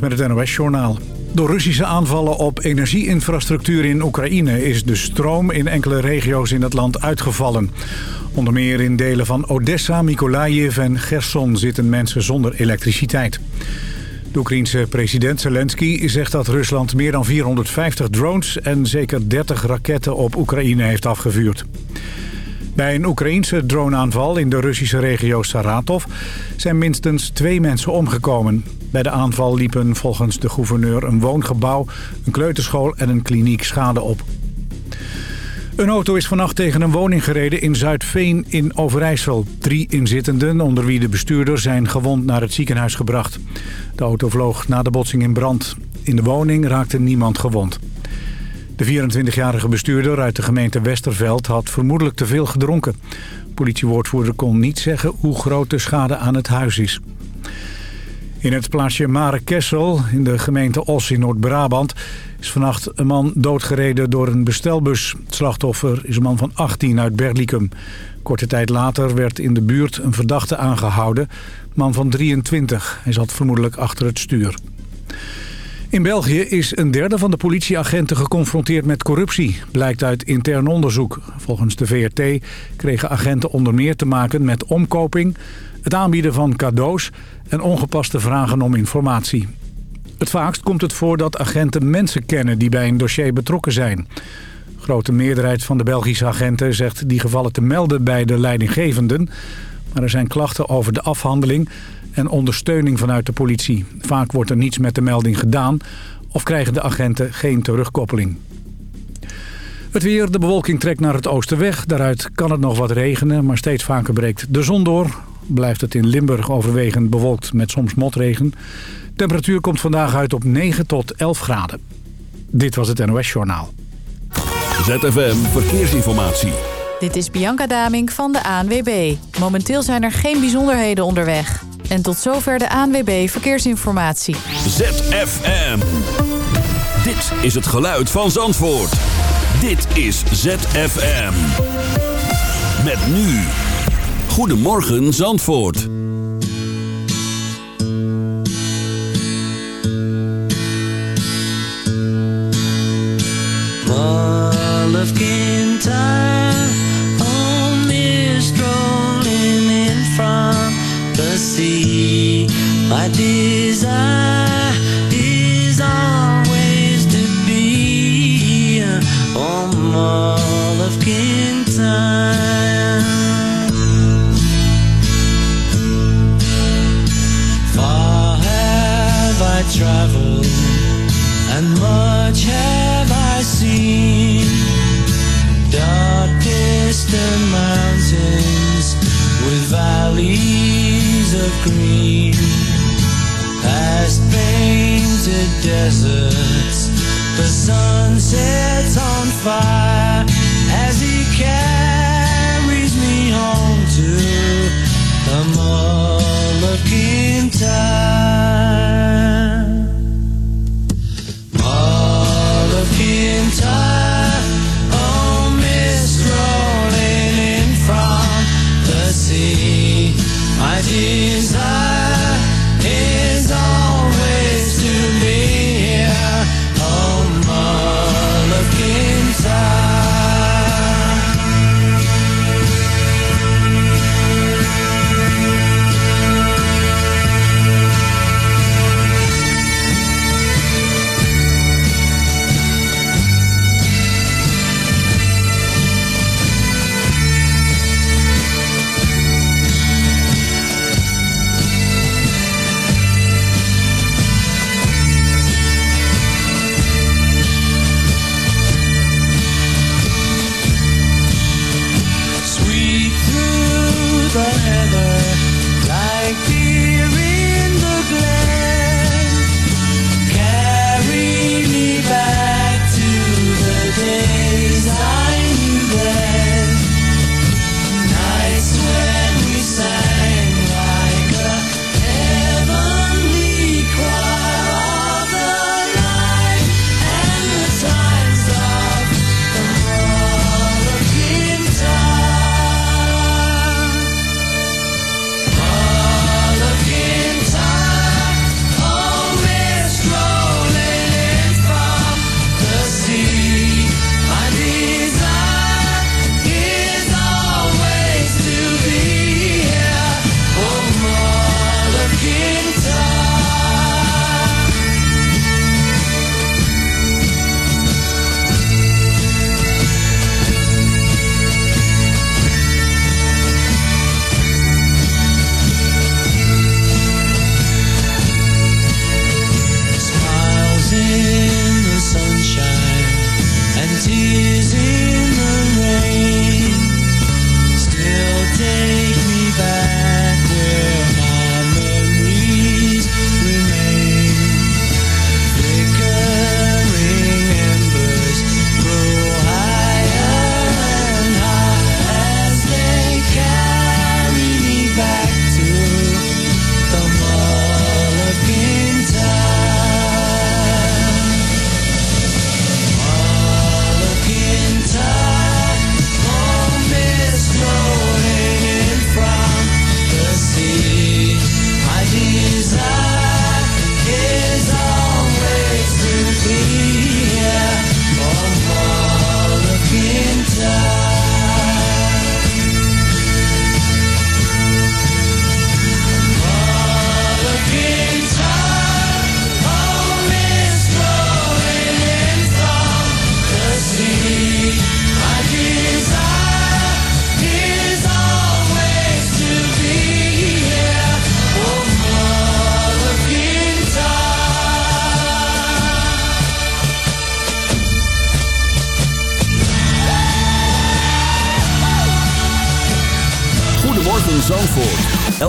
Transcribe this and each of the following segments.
Met het NOS-journaal. Door Russische aanvallen op energieinfrastructuur in Oekraïne... is de stroom in enkele regio's in het land uitgevallen. Onder meer in delen van Odessa, Mykolaiv en Gerson zitten mensen zonder elektriciteit. De Oekraïense president Zelensky zegt dat Rusland meer dan 450 drones... en zeker 30 raketten op Oekraïne heeft afgevuurd. Bij een Oekraïense droneaanval in de Russische regio Saratov zijn minstens twee mensen omgekomen. Bij de aanval liepen volgens de gouverneur een woongebouw, een kleuterschool en een kliniek schade op. Een auto is vannacht tegen een woning gereden in Zuidveen in Overijssel. Drie inzittenden, onder wie de bestuurder, zijn gewond naar het ziekenhuis gebracht. De auto vloog na de botsing in brand. In de woning raakte niemand gewond. De 24-jarige bestuurder uit de gemeente Westerveld had vermoedelijk te veel gedronken. Politiewoordvoerder kon niet zeggen hoe groot de schade aan het huis is. In het plaatsje Mare Kessel in de gemeente Os in Noord-Brabant... is vannacht een man doodgereden door een bestelbus. Het slachtoffer is een man van 18 uit Berlicum. Korte tijd later werd in de buurt een verdachte aangehouden. Man van 23. Hij zat vermoedelijk achter het stuur. In België is een derde van de politieagenten geconfronteerd met corruptie, blijkt uit intern onderzoek. Volgens de VRT kregen agenten onder meer te maken met omkoping, het aanbieden van cadeaus en ongepaste vragen om informatie. Het vaakst komt het voor dat agenten mensen kennen die bij een dossier betrokken zijn. De grote meerderheid van de Belgische agenten zegt die gevallen te melden bij de leidinggevenden. Maar er zijn klachten over de afhandeling en ondersteuning vanuit de politie. Vaak wordt er niets met de melding gedaan of krijgen de agenten geen terugkoppeling. Het weer, de bewolking trekt naar het oosten weg. Daaruit kan het nog wat regenen, maar steeds vaker breekt de zon door. Blijft het in Limburg overwegend bewolkt met soms motregen. Temperatuur komt vandaag uit op 9 tot 11 graden. Dit was het NOS Journaal. ZFM Verkeersinformatie. Dit is Bianca Daming van de ANWB. Momenteel zijn er geen bijzonderheden onderweg. En tot zover de ANWB Verkeersinformatie. ZFM. Dit is het geluid van Zandvoort. Dit is ZFM. Met nu. Goedemorgen Zandvoort. Desire deserts, the sun sets on fire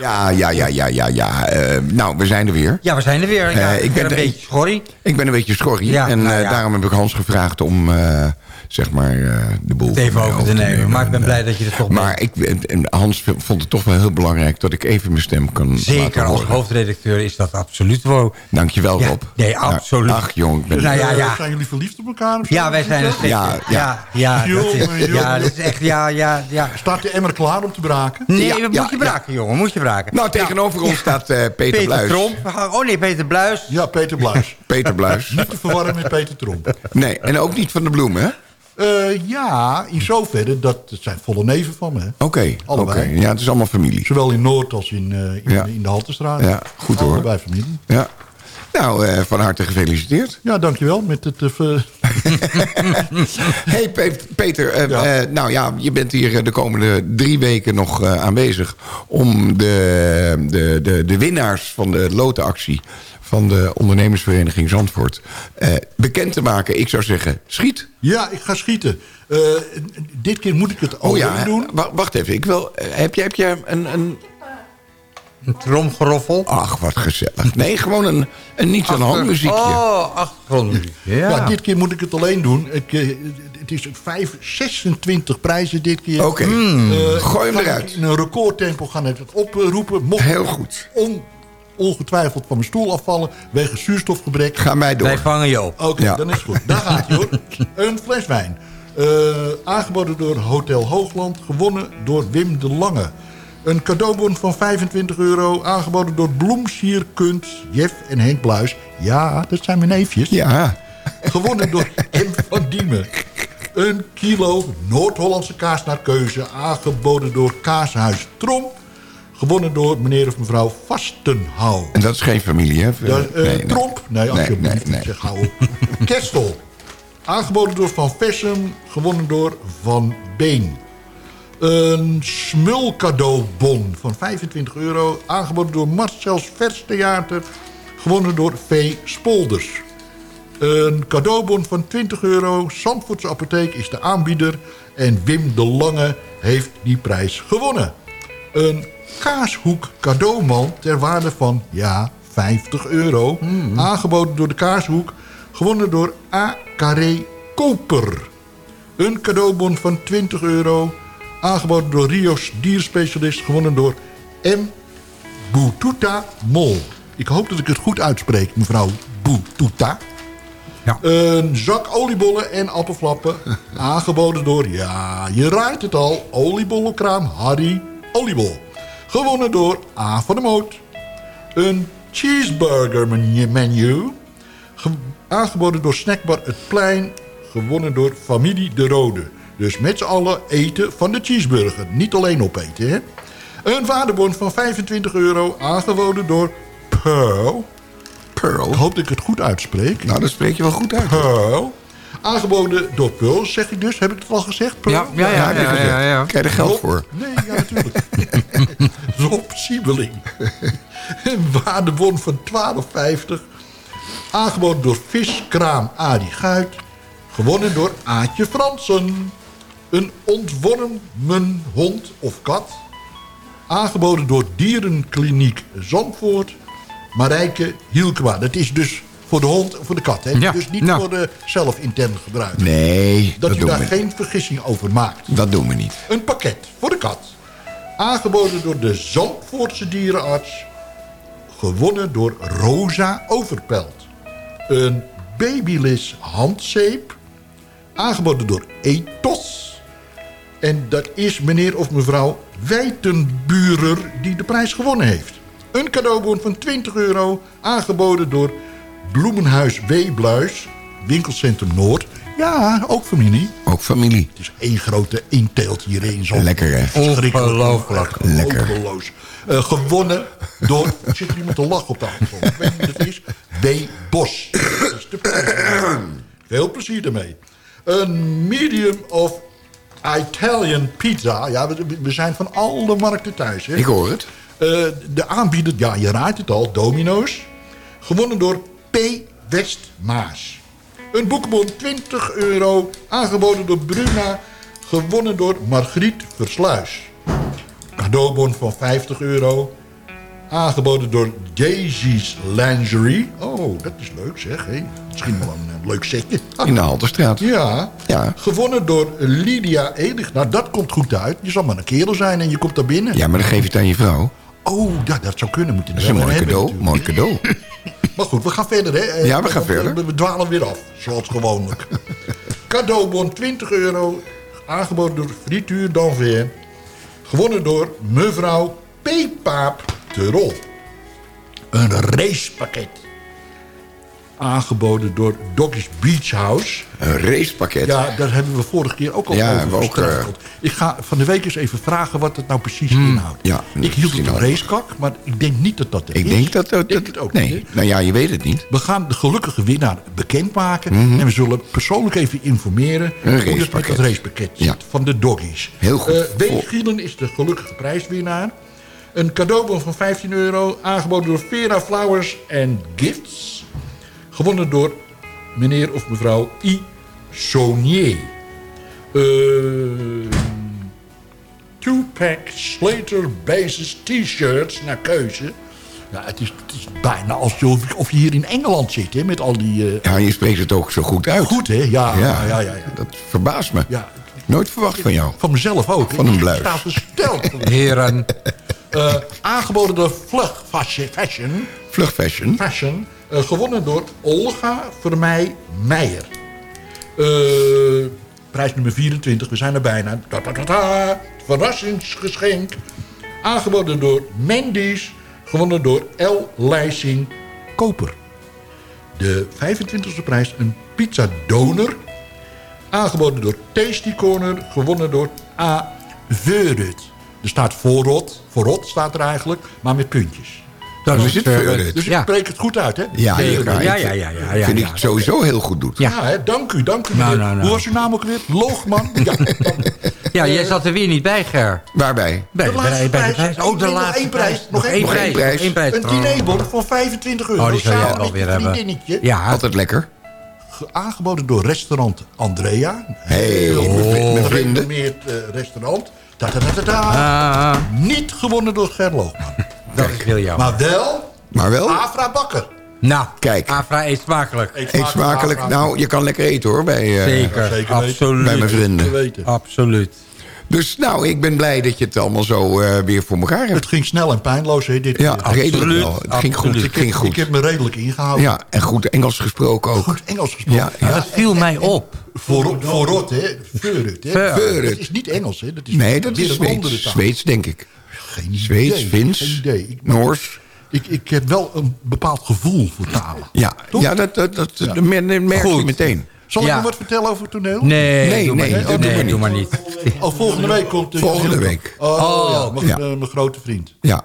Ja, ja, ja, ja, ja, ja. Eh, nou, we zijn er weer. Ja, we zijn er weer. Ja, Eh, ik ben een beetje schorrie. Ik ben een beetje schorrie. Ja, en nou eh, ja. daarom heb ik Hans gevraagd om, eh, zeg maar, eh, de boel Het even over te nemen. Maar ik ben En, blij dat je er toch Maar ik, en Hans vond het toch wel heel belangrijk dat ik even mijn stem kan Zeker laten als hoofdredacteur is dat absoluut wel. Dankjewel, Ja, Rob. nee, absoluut. Nou, ach, jong. Ik ben, Nou ja, ja. Zijn jullie verliefd op elkaar? Ja, wij zijn een stukje. Ja, Ja, ja. ja. dat is, ja, dat is echt, ja, ja, ja. Staat de emmer klaar om te braken? Nee, Ja, dat ja, moet je ja. braken, jongen, moet je braken. Nou, tegenover ons staat eh, Peter, Peter Bluis. Tromp. Oh nee, Peter Bluis. Ja, Peter Bluis. Peter Bluis. Niet te verwarren met Peter Tromp. Nee, en ook niet van de bloem, hè? Eh, ja, in zoverre, dat het zijn volle neven van me. hè. Oké, oké. Allebei. Ja, het is allemaal familie. Zowel in Noord als in, eh, in, Ja. in de Haltestraat. Ja, goed hoor. Allebei familie. Ja. Nou, eh, van harte gefeliciteerd. Ja, dankjewel. Met het, eh, hey Pe- Peter, eh, Ja. nou ja, je bent hier de komende drie weken nog aanwezig... om de, de, de, de winnaars van de lotenactie van de ondernemersvereniging Zandvoort... eh, bekend te maken. Ik zou zeggen, schiet. ja, ik ga schieten. Dit keer moet ik het Oh ja, doen. wa- wacht even. Ik wil, heb, je, heb je een, een... Een tromgeroffel. Ach, wat gezellig. Nee, gewoon een, een niets aan de hand muziekje. Oh, achtergrondmuziek. Ja. Ja. dit keer moet ik het alleen doen. Ik, eh, het is vijf, 26 prijzen dit keer. Oké, Eh, gooi hem eruit. In een recordtempo gaan het oproepen. Mocht Heel goed. on- ongetwijfeld van mijn stoel afvallen... wegens zuurstofgebrek. Ga mij door. Wij vangen je op. Oké, Ja. dan is het goed. Daar gaat hij hoor. Een fles wijn. Eh, aangeboden door Hotel Hoogland. Gewonnen door Wim de Lange. Een cadeaubon van 25 euro. Aangeboden door Bloemsierkunst, Jeff en Henk Bluis. Ja, dat zijn mijn neefjes. Ja, Gewonnen door M. van Diemen. Een kilo Noord-Hollandse kaas naar keuze. Aangeboden door Kaashuis Tromp. Gewonnen door meneer of mevrouw Vastenhouw. en dat is geen familie, hè? Ja, eh, Nee. Tromp? Nee, alsjeblieft. nee, nee. Zeg, hou op. Kerstel. Aangeboden door Van Vessen. Gewonnen door Van Been. Een smulcadeaubon van 25 euro. Aangeboden door Marcel's Vers Theater. Gewonnen door V. Spolders. Een cadeaubon van 20 euro. Zandvoortse Apotheek is de aanbieder. En Wim de Lange heeft die prijs gewonnen. Een kaashoek cadeauman ter waarde van, ja, 50 euro. Aangeboden door de kaashoek. Gewonnen door A. Carré Koper. Een cadeaubon van 20 euro. Aangeboden door Rio's dierspecialist. Gewonnen door M. Boututa Mol. Ik hoop dat ik het goed uitspreek, mevrouw Boututa. Ja. Een zak oliebollen en appelflappen. aangeboden door, ja, je raait het al, oliebollenkraam Harry Oliebol. Gewonnen door A van de Moot. Een cheeseburger menu. menu. Ge- aangeboden door Snackbar Het Plein. Gewonnen door Familie De Rode. Dus met z'n allen eten van de cheeseburger. Niet alleen opeten, hè. Een waardebon van 25 euro. Aangeboden door Pearl. Pearl. Ik hoop dat ik het goed uitspreek. Nou, dat spreek je wel goed uit. Pearl. Aangeboden door Pearl, zeg ik dus. Heb ik het al gezegd? Pearl? Ja, ja, ja, ja, gezegd. ja, ja. Krijg je er geld Rob- voor? Nee, ja, natuurlijk. Rob Siebeling. Een waardebon van 12,50. Aangeboden door Viskraam Adi Guit. Gewonnen door Aatje Fransen. Een ontwormen hond of kat. Aangeboden door Dierenkliniek Zandvoort. Marijke Hielkema. Dat is dus voor de hond en voor de kat. Hè? Ja, Dus niet nou. voor de zelf intern gebruik. Nee, Dat, dat, u daar we geen vergissing over maakt. Dat doen we niet. Een pakket voor de kat. Aangeboden door de Zandvoortse dierenarts. Gewonnen door Rosa Overpelt. Een Babyliss handzeep. Aangeboden door Ethos. En dat is meneer of mevrouw Wijtenburer die de prijs gewonnen heeft. Een cadeaubon van 20 euro. Aangeboden door Bloemenhuis W. Bluis. Winkelcentrum Noord. Ja, ook familie. Ook familie. Het is één grote inteelt hierin. Zo Lekker, hè? Ongelooflijk. Lekker. Eh, gewonnen door... Zit er iemand te lachen op de achtergrond? Ik weet niet wie dat is. W. Bos. Dat is de prijs. Veel plezier ermee. Een medium of Italian pizza. Ja, we, we zijn van alle markten thuis. Hè? Ik hoor het. Eh, de aanbieder, ja, je raadt het al, Domino's. Gewonnen door P. Westmaas. Een boekbon 20 euro, aangeboden door Bruna, gewonnen door Margriet Versluis. Cadeaubon van 50 euro, aangeboden door Daisy's Lingerie. Oh, dat is leuk zeg, hé. Misschien wel een, eh, leuk setje. In de Halterstraat. Ja. Ja. Gewonnen door Lydia Edig. Nou, dat komt goed uit. Je zal maar een kerel zijn en je komt daar binnen. Ja, maar dan geef je het aan je vrouw. Oh, ja, dat zou kunnen. Dat is een mooi cadeau. Mooi cadeau. Maar goed, we gaan verder, hè? Eh, Ja, we gaan verder. We, we dwalen weer af, zoals gewoonlijk. Cadeaubon 20 euro, aangeboden door Frituur Danver. Gewonnen door mevrouw Peepaap Terol. Een racepakket. Aangeboden door Doggies Beach House. Een racepakket. Ja, daar hebben we vorige keer ook al Ja, over ook, gestruikeld. Ik ga van de week eens even vragen wat het nou precies inhoudt. ja, ik hield het een racekak, maar ik denk niet dat dat het Ik is. denk dat... dat, Ik denk dat- het ook nee, niet, nou ja, je weet het niet. We gaan de gelukkige winnaar bekendmaken. Mhm. En we zullen persoonlijk even informeren... hoe het met racepakket. dat racepakket zit Ja. van de doggies. Heel goed. Eh Vol- Ween Gielen is de gelukkige prijswinnaar. Een cadeaubon van 15 euro. Aangeboden door Vera Flowers and Gifts. Gewonnen door meneer of mevrouw I. Saunier. Eh, Two-pack Slater Basis t-shirts naar keuze. Ja, het is, het is bijna alsof of je hier in Engeland zit, hè, met al die... eh, Ja, je spreekt het ook zo goed uit. Goed, hè? Ja, ja, ja. ja, ja. Dat verbaast me. Ja. Nooit verwacht van jou. Van mezelf ook. Van een Ik bluis. sta versteld. Heren. Eh, aangeboden door Vlug Fashion. Fashion, Vlug fashion. fashion eh, gewonnen door Olga Vermeij Meijer. Eh, prijs nummer 24, we zijn er bijna. Ta. Verrassingsgeschenk. Aangeboden door Mendy's. Gewonnen door L. Leising Koper. De 25e prijs, een pizza doner. Aangeboden door Tasty Corner. Gewonnen door A. Veurut. Er staat voorrot. Voorrot staat er eigenlijk, maar met puntjes. Dat is het Veurut. Dus ik Ja. spreek het goed uit, hè? Ja, ja, Ja, ja, ja, ja, ja, vind ja. ik sowieso heel goed doet. Ja. Ja, hè? dank u, dank u. Nou, nou, nou. Hoe was uw naam ook weer? Loogman? Ja, Ja, jij zat er weer niet bij, Ger. Waarbij? Bij, De laatste bij, bij de prijs. prijs. Oh, de Nog laatste één prijs. Nog één één prijs. prijs. nog één prijs. een dinerbon voor 25 euro. Oh, die zou jij wel weer hebben. Ja, Altijd lekker. Ge- Aangeboden door restaurant Andrea. Hey, vrienden. gerenommeerd eh, restaurant. Ta -ta -ta -ta -ta. Ah, Niet gewonnen door Ger Loogman. Dat is heel jammer. Maar wel Maar wel, Afra Bakker. Nou, Kijk. Afra eet smakelijk. eet smakelijk. Afra. Nou, je kan lekker eten hoor, bij, eh, Zeker, absoluut. bij mijn vrienden. Absoluut. Dus nou, ik ben blij dat je het allemaal zo eh, weer voor elkaar hebt. Het ging snel en pijnloos, hè, dit Ja, redelijk absoluut, wel. Het ging goed. Het ging Ik goed. heb me redelijk ingehouden. Ja, en goed Engels gesproken ook. Goed Engels gesproken. Ja, ja. Dat viel mij op. Voor, voor rot, hè? Veurut, hè? Dat is niet Engels, hè? Dat is Nee, dat is Zweeds. Zweeds, denk ik. Geen idee. Zweeds, Fins. Ik, Noors. ik, ik heb wel een bepaald gevoel voor talen. Ja, Toch? ja dat, dat, dat, dat mer- merk je Goed. meteen. Zal ik Ja. nog wat vertellen over het toneel? Nee, Nee, doe maar nee, niet. doe maar nee, doe maar niet. Oh, volgende week komt... de Volgende week. Oh, ja, mijn, Ja. mijn grote vriend. Ja.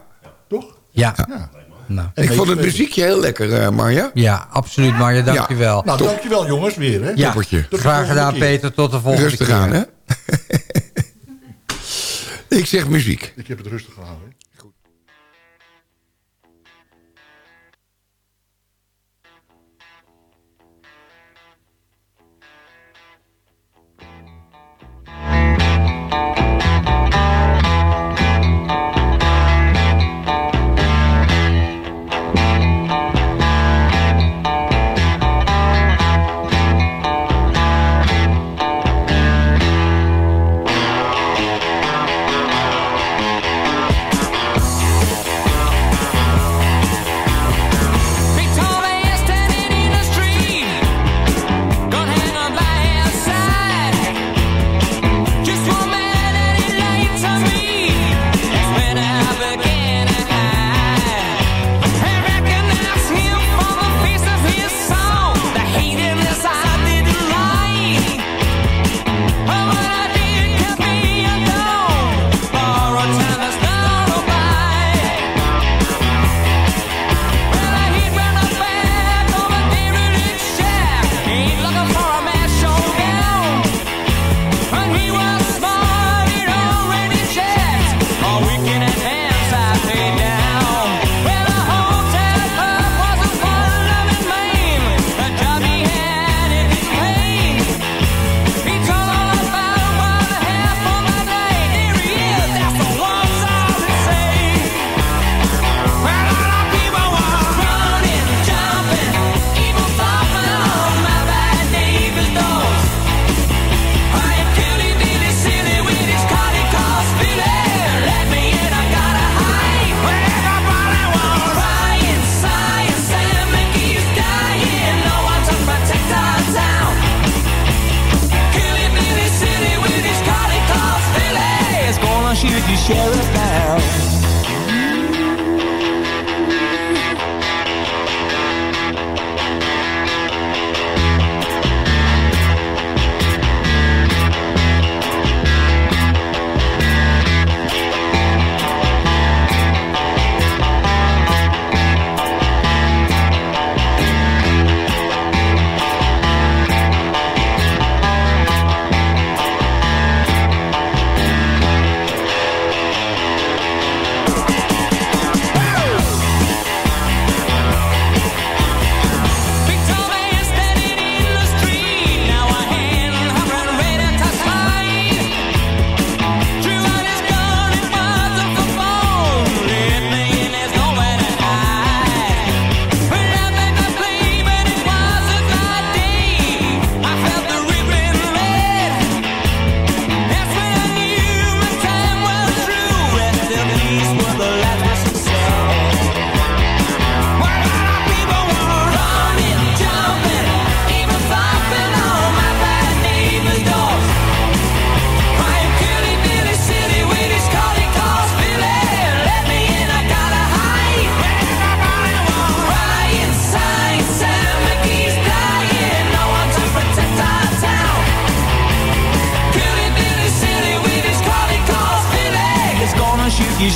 Toch? Ja, Ja. nou, En Ik vond het muziekje heel lekker, eh, Marja. ja absoluut Marja, dankjewel. Nou, dankjewel jongens weer, hè? ja, toppertje. Tot de graag gedaan keer. Peter, tot de volgende Rustig keer. aan, hè? Ik zeg muziek. Ik heb het rustig gehouden. Goed.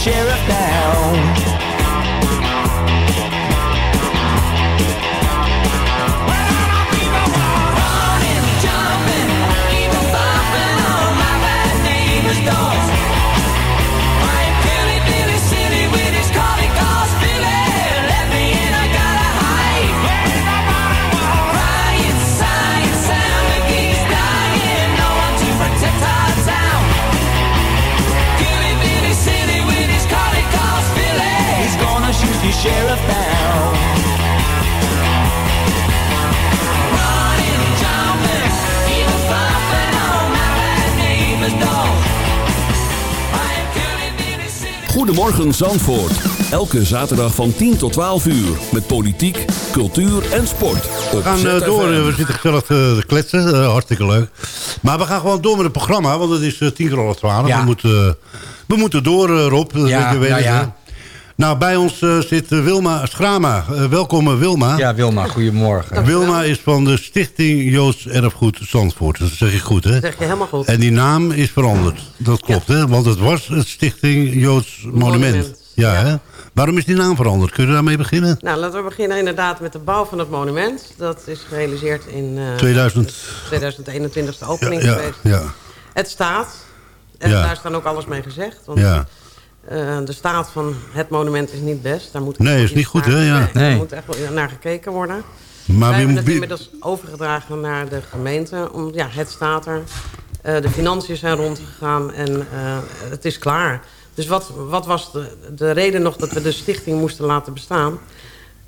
Sheriff Goedemorgen Zandvoort. Elke zaterdag van 10 tot 12 uur. Met politiek, cultuur en sport. We gaan eh, door. eh, we zitten gezellig te kletsen. eh, hartstikke leuk. Maar we gaan gewoon door met het programma. Want het is eh, tien keer half twaalf. Ja. We, moeten, we moeten door, eh, Rob. Dat Ja, weet je, weet nou het, ja. Nou, bij ons eh, zit eh, Wilma Schrama. Eh, welkom Wilma. Ja, Wilma, goedemorgen. Wilma is van de Stichting Joods Erfgoed Zandvoort. Dat zeg ik goed, hè? zeg je helemaal goed. En die naam is veranderd. Dat klopt, hè? Want het was het Stichting Joods Monument. Monument, Ja, ja. hè? Waarom is die naam veranderd? Kun je daarmee beginnen? Nou, laten we beginnen inderdaad met de bouw van het monument. Dat is gerealiseerd in eh, 2000. 2021 is de Ja, opening ja, geweest. ja. Het staat. En Ja. daar staan ook alles mee gezegd. Want ja. Eh, de staat van het monument is niet best. Daar moet Nee, is niet goed, hè? Ja. Nee, Nee. Er moet echt wel naar gekeken worden. Maar Wij wie hebben het inmiddels overgedragen naar de gemeente. Om, ja, het staat er. Eh, de financiën zijn rondgegaan en eh, het is klaar. Dus wat, wat was de, de reden nog dat we de stichting moesten laten bestaan?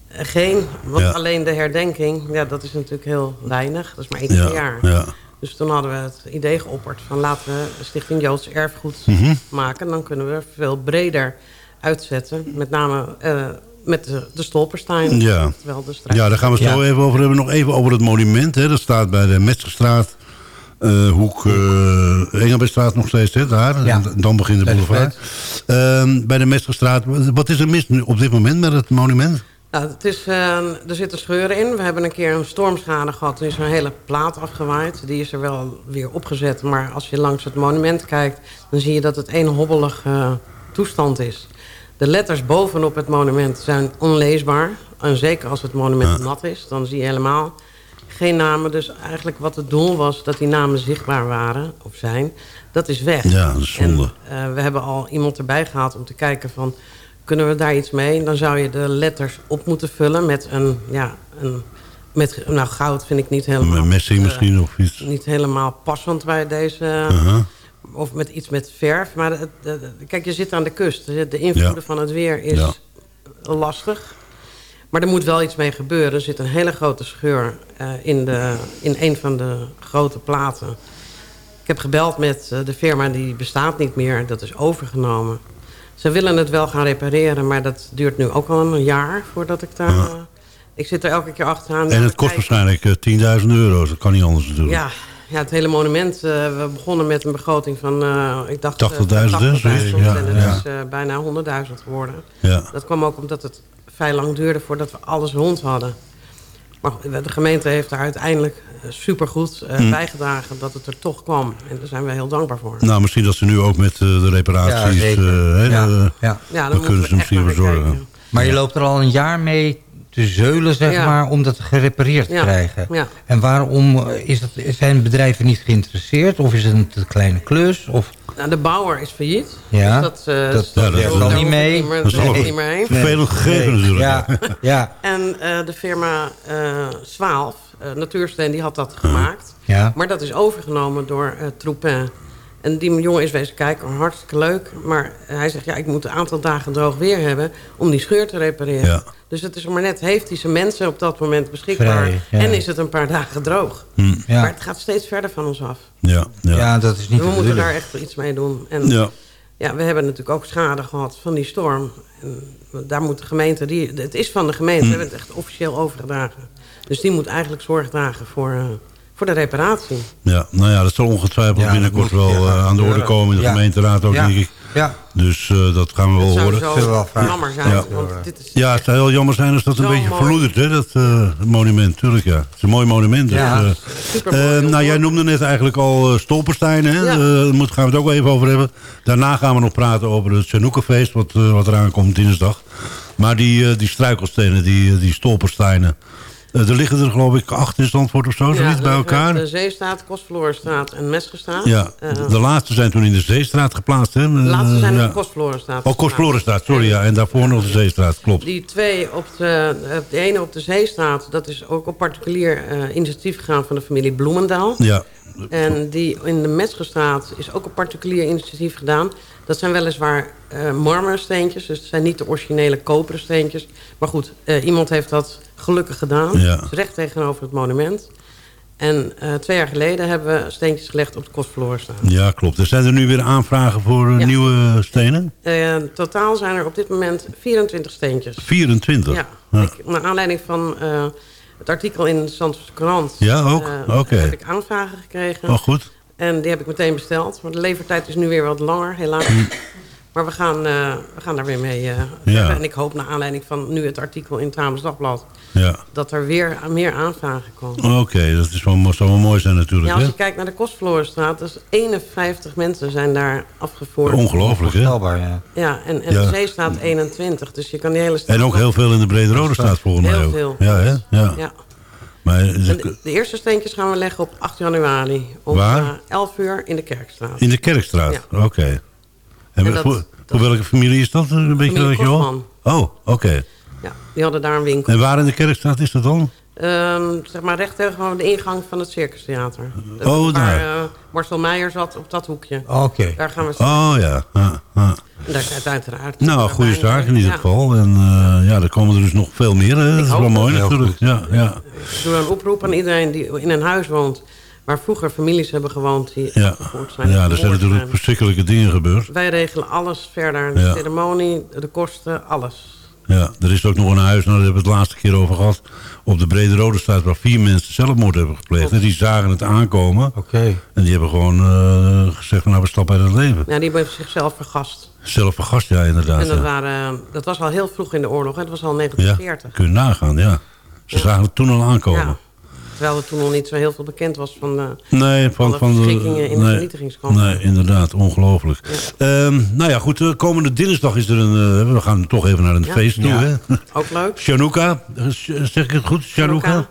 Geen, want Ja. alleen de herdenking, ja, dat is natuurlijk heel weinig. Dat is maar één keer Ja, per jaar. ja. Dus toen hadden we het idee geopperd van laten we de Stichting Joods Erfgoed Mhm. maken. Dan kunnen we veel breder uitzetten. Met name eh, met de, de Stolperstein. Ja. De. Ja, daar gaan we het zo Ja. even over hebben. Nog even over het monument. Hè. Dat staat bij de Metzgerstraat. eh, hoek uh, nog steeds, hè, daar. Ja. En dan begint de boulevard. Ehm, bij de Metzgerstraat. Wat is er mis nu op dit moment met het monument? Nou, het is, eh, er zitten scheuren in. We hebben een keer een stormschade gehad. Er is een hele plaat afgewaaid. Die is er wel weer opgezet. Maar als je langs het monument kijkt... dan zie je dat het een hobbelige eh, toestand is. De letters bovenop het monument zijn onleesbaar. En zeker als het monument nat is, dan zie je helemaal geen namen. Dus eigenlijk wat het doel was, dat die namen zichtbaar waren of zijn... dat is weg. Ja, dat is zonde. En, eh, we hebben al iemand erbij gehaald om te kijken van... kunnen we daar iets mee? Dan zou je de letters op moeten vullen met een... Ja, een met, nou, goud vind ik niet helemaal... Met messing eh, misschien of iets. niet helemaal passend bij deze... Of met iets met verf. Maar kijk, je zit aan de kust. De de invloeden Ja. van het weer is Ja. lastig. Maar er moet wel iets mee gebeuren. Er zit een hele grote scheur eh, in, de, in een van de grote platen. Ik heb gebeld met eh, de firma, die bestaat niet meer. Dat is overgenomen. Ze willen het wel gaan repareren, maar dat duurt nu ook al een jaar voordat ik daar... eh, ik zit er elke keer achteraan. En het kost waarschijnlijk eh, 10.000 euro. Dat kan niet anders natuurlijk. Ja, ja, het hele monument. eh, we begonnen met een begroting van, eh, ik dacht... eh, 80.000, hè, 80.000, zoiets, ja, en het ja. is eh, bijna 100.000 geworden. Ja. Dat kwam ook omdat het vrij lang duurde voordat we alles rond hadden. Maar de gemeente heeft daar uiteindelijk eh, supergoed Hm. bijgedragen dat het er toch kwam. En daar zijn we heel dankbaar voor. Nou, misschien dat ze nu ook met eh, de reparaties... Ja, eh, hè, Ja, ja. Ja, dan kunnen ze misschien echt voor naar zorgen. kijken. Maar je loopt er al een jaar mee te zeulen, zeg Ja. maar, om dat gerepareerd te Ja, krijgen. ja. En waarom is dat, zijn bedrijven niet geïnteresseerd? Of is het een te kleine klus? Of, Nou, de bouwer is failliet. Ja, dus dat, eh, dat- ja, dat daar is hoef wel- ik niet mee. meer- Dat is niet meer heen. Vervelend gegeven natuurlijk. ja, ja, En eh, de firma eh Zwaalf, uh, Natuursteen, die had dat gemaakt. ja. Maar dat is overgenomen door eh Troepin. En die jongen is wezen kijken, hartstikke leuk. Maar hij zegt, ja, ik moet een aantal dagen droog weer hebben... om die scheur te repareren. Ja. Dus het is maar net, heeft hij zijn mensen op dat moment beschikbaar... Vrij, ja. en is het een paar dagen droog. Hm. ja. Maar het gaat steeds verder van ons af. Ja, ja. Ja, dat is niet we moeten daar echt iets mee doen. En ja. ja. we hebben natuurlijk ook schade gehad van die storm. En daar moet de gemeente... Die, het is van de gemeente, we hebben het echt officieel overgedragen. Dus die moet eigenlijk zorg dragen voor, eh, voor de reparatie. Ja, nou ja, dat zal ongetwijfeld Ja, binnenkort moet- wel ja, eh, aan de orde komen in de Ja. gemeenteraad ook, Ja. denk ik. Ja, Dus eh, dat gaan we wel Het zou horen. zo Zullen we wel vragen. jammer zijn. Ja. Want dit is Ja, het zou heel jammer zijn als dat een beetje mooi. verloedert, hè, dat eh, monument. Tuurlijk, ja. Het is een mooi monument. Dus, Ja. eh, eh, nou, jij noemde net eigenlijk al uh, Stolperstein, hè? Ja. Eh, daar moet- gaan we het ook wel even over hebben. Daarna gaan we nog praten over het Chanoukefeest, wat, wat eraan komt dinsdag. Maar die, eh, die struikelstenen, die, die Stolpersteinen... eh, er liggen er geloof ik acht in Zandvoort of zo, zoiets bij elkaar. De Zeestraat, Kostverlorenstraat en Mesgestraat. Ja, Eh, de laatste zijn toen in de Zeestraat geplaatst, hè? de laatste zijn in ja. de Kostverlorenstraat. Oh, Kostverlorenstraat, sorry, ja. En daarvoor nog de Zeestraat, klopt. Die twee, op de, eh, de ene op de Zeestraat, dat is ook op particulier initiatief gegaan van de familie Bloemendaal. Ja, En die in de Mesgestraat is ook een particulier initiatief gedaan. Dat zijn weliswaar eh marmeren steentjes, dus het zijn niet de originele koperen steentjes. Maar goed, iemand heeft dat gelukkig gedaan. Ja. Dus recht tegenover het monument. En eh, twee jaar geleden hebben we steentjes gelegd op de Kostverlorenstraat. ja, klopt. Er zijn er nu weer aanvragen voor eh, Ja. nieuwe stenen? Eh, totaal zijn er op dit moment 24 steentjes. 24? Ja, Ja. Ik, naar aanleiding van het artikel in de Zandvoortse Krant... Ja, ook? Oké. heb ik aanvragen gekregen. Oh, goed. En die heb ik meteen besteld. Maar de levertijd is nu weer wat langer, helaas. Maar we gaan, eh, we gaan daar weer mee eh. En ik hoop naar aanleiding van nu het artikel in het Dagblad... Ja. dat er weer meer aanvragen komen. Oké, dat is wel, zou wel mooi zijn natuurlijk, Ja, als hè? je kijkt naar de Kostverlorenstraat... dus 51 mensen zijn daar afgevoerd. Ongelooflijk, hè? Ja. Ja, en, en Ja. de Zeestraat 21. Dus je kan die hele straat... En ook heel veel in de Brede Rode staat volgens mij Heel ook. veel. Ja, hè? Ja. Ja. Maar En de- de, de eerste steentjes gaan we leggen op 8 januari. Om Waar? eh, 11 uur in de Kerkstraat. in de Kerkstraat? Oké. En, En dat- voor, voor welke familie is dat? Een beetje, Familie weet je wel? Oh, oké. Ja, die hadden daar een winkel. En waar in de Kerkstraat is dat dan? Ehm, zeg maar recht tegenover de ingang van het Circustheater. Oh, waar, daar. eh, Marcel Meijer zat, op dat hoekje. Oké. Daar gaan we Oh, ja. ja, ja. En daar uiteraard. Nou, goede zaak in ieder Ja. geval. En eh, ja, er komen er dus nog veel meer. Hè? Dat is wel mooi natuurlijk. Ja, ja. Ik doe een oproep aan iedereen die in een huis woont... waar vroeger families hebben gewoond die Ja. zijn. ja, er zijn natuurlijk verschrikkelijke dingen gebeurd. Wij regelen alles verder. De Ja. ceremonie, de kosten, alles. Ja, er is ook nog een huis, nou, daar hebben we het laatste keer over gehad... op de Brede Rode staat waar vier mensen zelfmoord hebben gepleegd. En die zagen het aankomen. Oké. En die hebben gewoon eh, gezegd, van, nou, we stappen uit het leven. Ja, die hebben zichzelf vergast. Zelf vergast, ja, inderdaad. En dat, ja. waren, dat was al heel vroeg in de oorlog. Hè? Dat was al ja, 1940. kun je nagaan, ja. Ze zagen het toen al aankomen. Terwijl er toen nog niet zo heel veel bekend was van... eh, Nee, van, van de verschrikkingen in de nee, vernietigingskampen. Nee, inderdaad, ongelooflijk. Ehm, nou ja, goed, eh, komende dinsdag is er een... eh, we gaan toch even naar een Ja. feest toe, Ja. hè? ook leuk. Chanouka, eh, zeg ik het goed? Chanouka.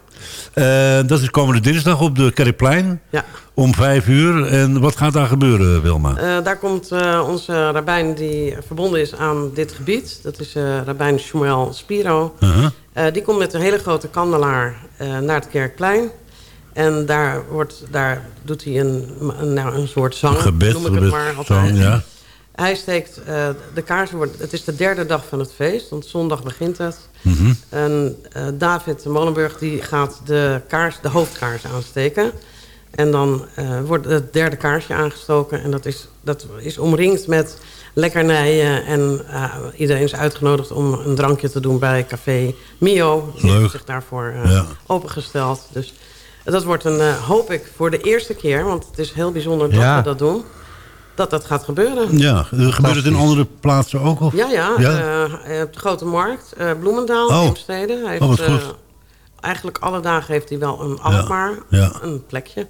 Eh, dat is komende dinsdag op de Kerkplein Ja. om vijf uur. En wat gaat daar gebeuren, Wilma? Eh, daar komt eh, onze rabbijn die verbonden is aan dit gebied. Dat is rabbijn Shmuel Spiro. Uh-huh. Die komt met een hele grote kandelaar naar het Kerkplein. En daar, wordt, daar doet hij een, een, nou, een soort zang, Een gebed, noem ik het maar altijd. zang, ja. Hij steekt eh, de kaarsen. Wordt, het is de derde dag van het feest, want zondag begint het. Mhm. En eh, David Molenburg die gaat de, kaars, de hoofdkaars aansteken. En dan eh, wordt het derde kaarsje aangestoken. En dat is, dat is omringd met lekkernijen. En iedereen is uitgenodigd om een drankje te doen bij Café Mio. Die heeft zich daarvoor Ja. opengesteld. Dus dat wordt een, hoop ik, voor de eerste keer... want het is heel bijzonder dat Ja. we dat doen... dat dat gaat gebeuren. Ja, eh, gebeurt het in andere plaatsen ook? Of? Ja, ja. Ja? eh, op de Grote Markt, eh, Bloemendaal, Oh. Heemstede. Hij heeft, Oh, wat eh, goed. eigenlijk alle dagen heeft hij wel een Alkmaar, ja. een plekje.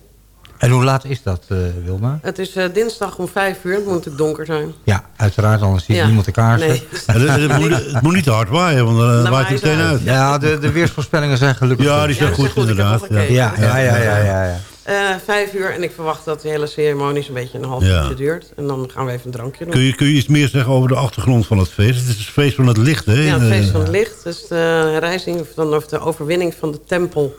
En hoe laat is dat, eh, Wilma? Het is eh, dinsdag om vijf uur. Het moet natuurlijk donker zijn. Ja, uiteraard, anders ziet Ja. niemand de kaarsen. Nee. Het, het moet, het moet niet te hard waaien, want dan eh, waait het meteen het uit. uit. Ja, de, de weersvoorspellingen zijn gelukkig Ja, die zijn goed, goed. Inderdaad. Ja. Ja, ja, ja, Eh, vijf uur en ik verwacht dat de hele ceremonie zo'n beetje een half Ja. uurtje duurt. En dan gaan we even een drankje doen. Kun je, kun je iets meer zeggen over de achtergrond van het feest? Het is het feest van het licht, hè? Ja, het feest Eh, van het licht. Dus de herrijzing of, de overwinning van de tempel.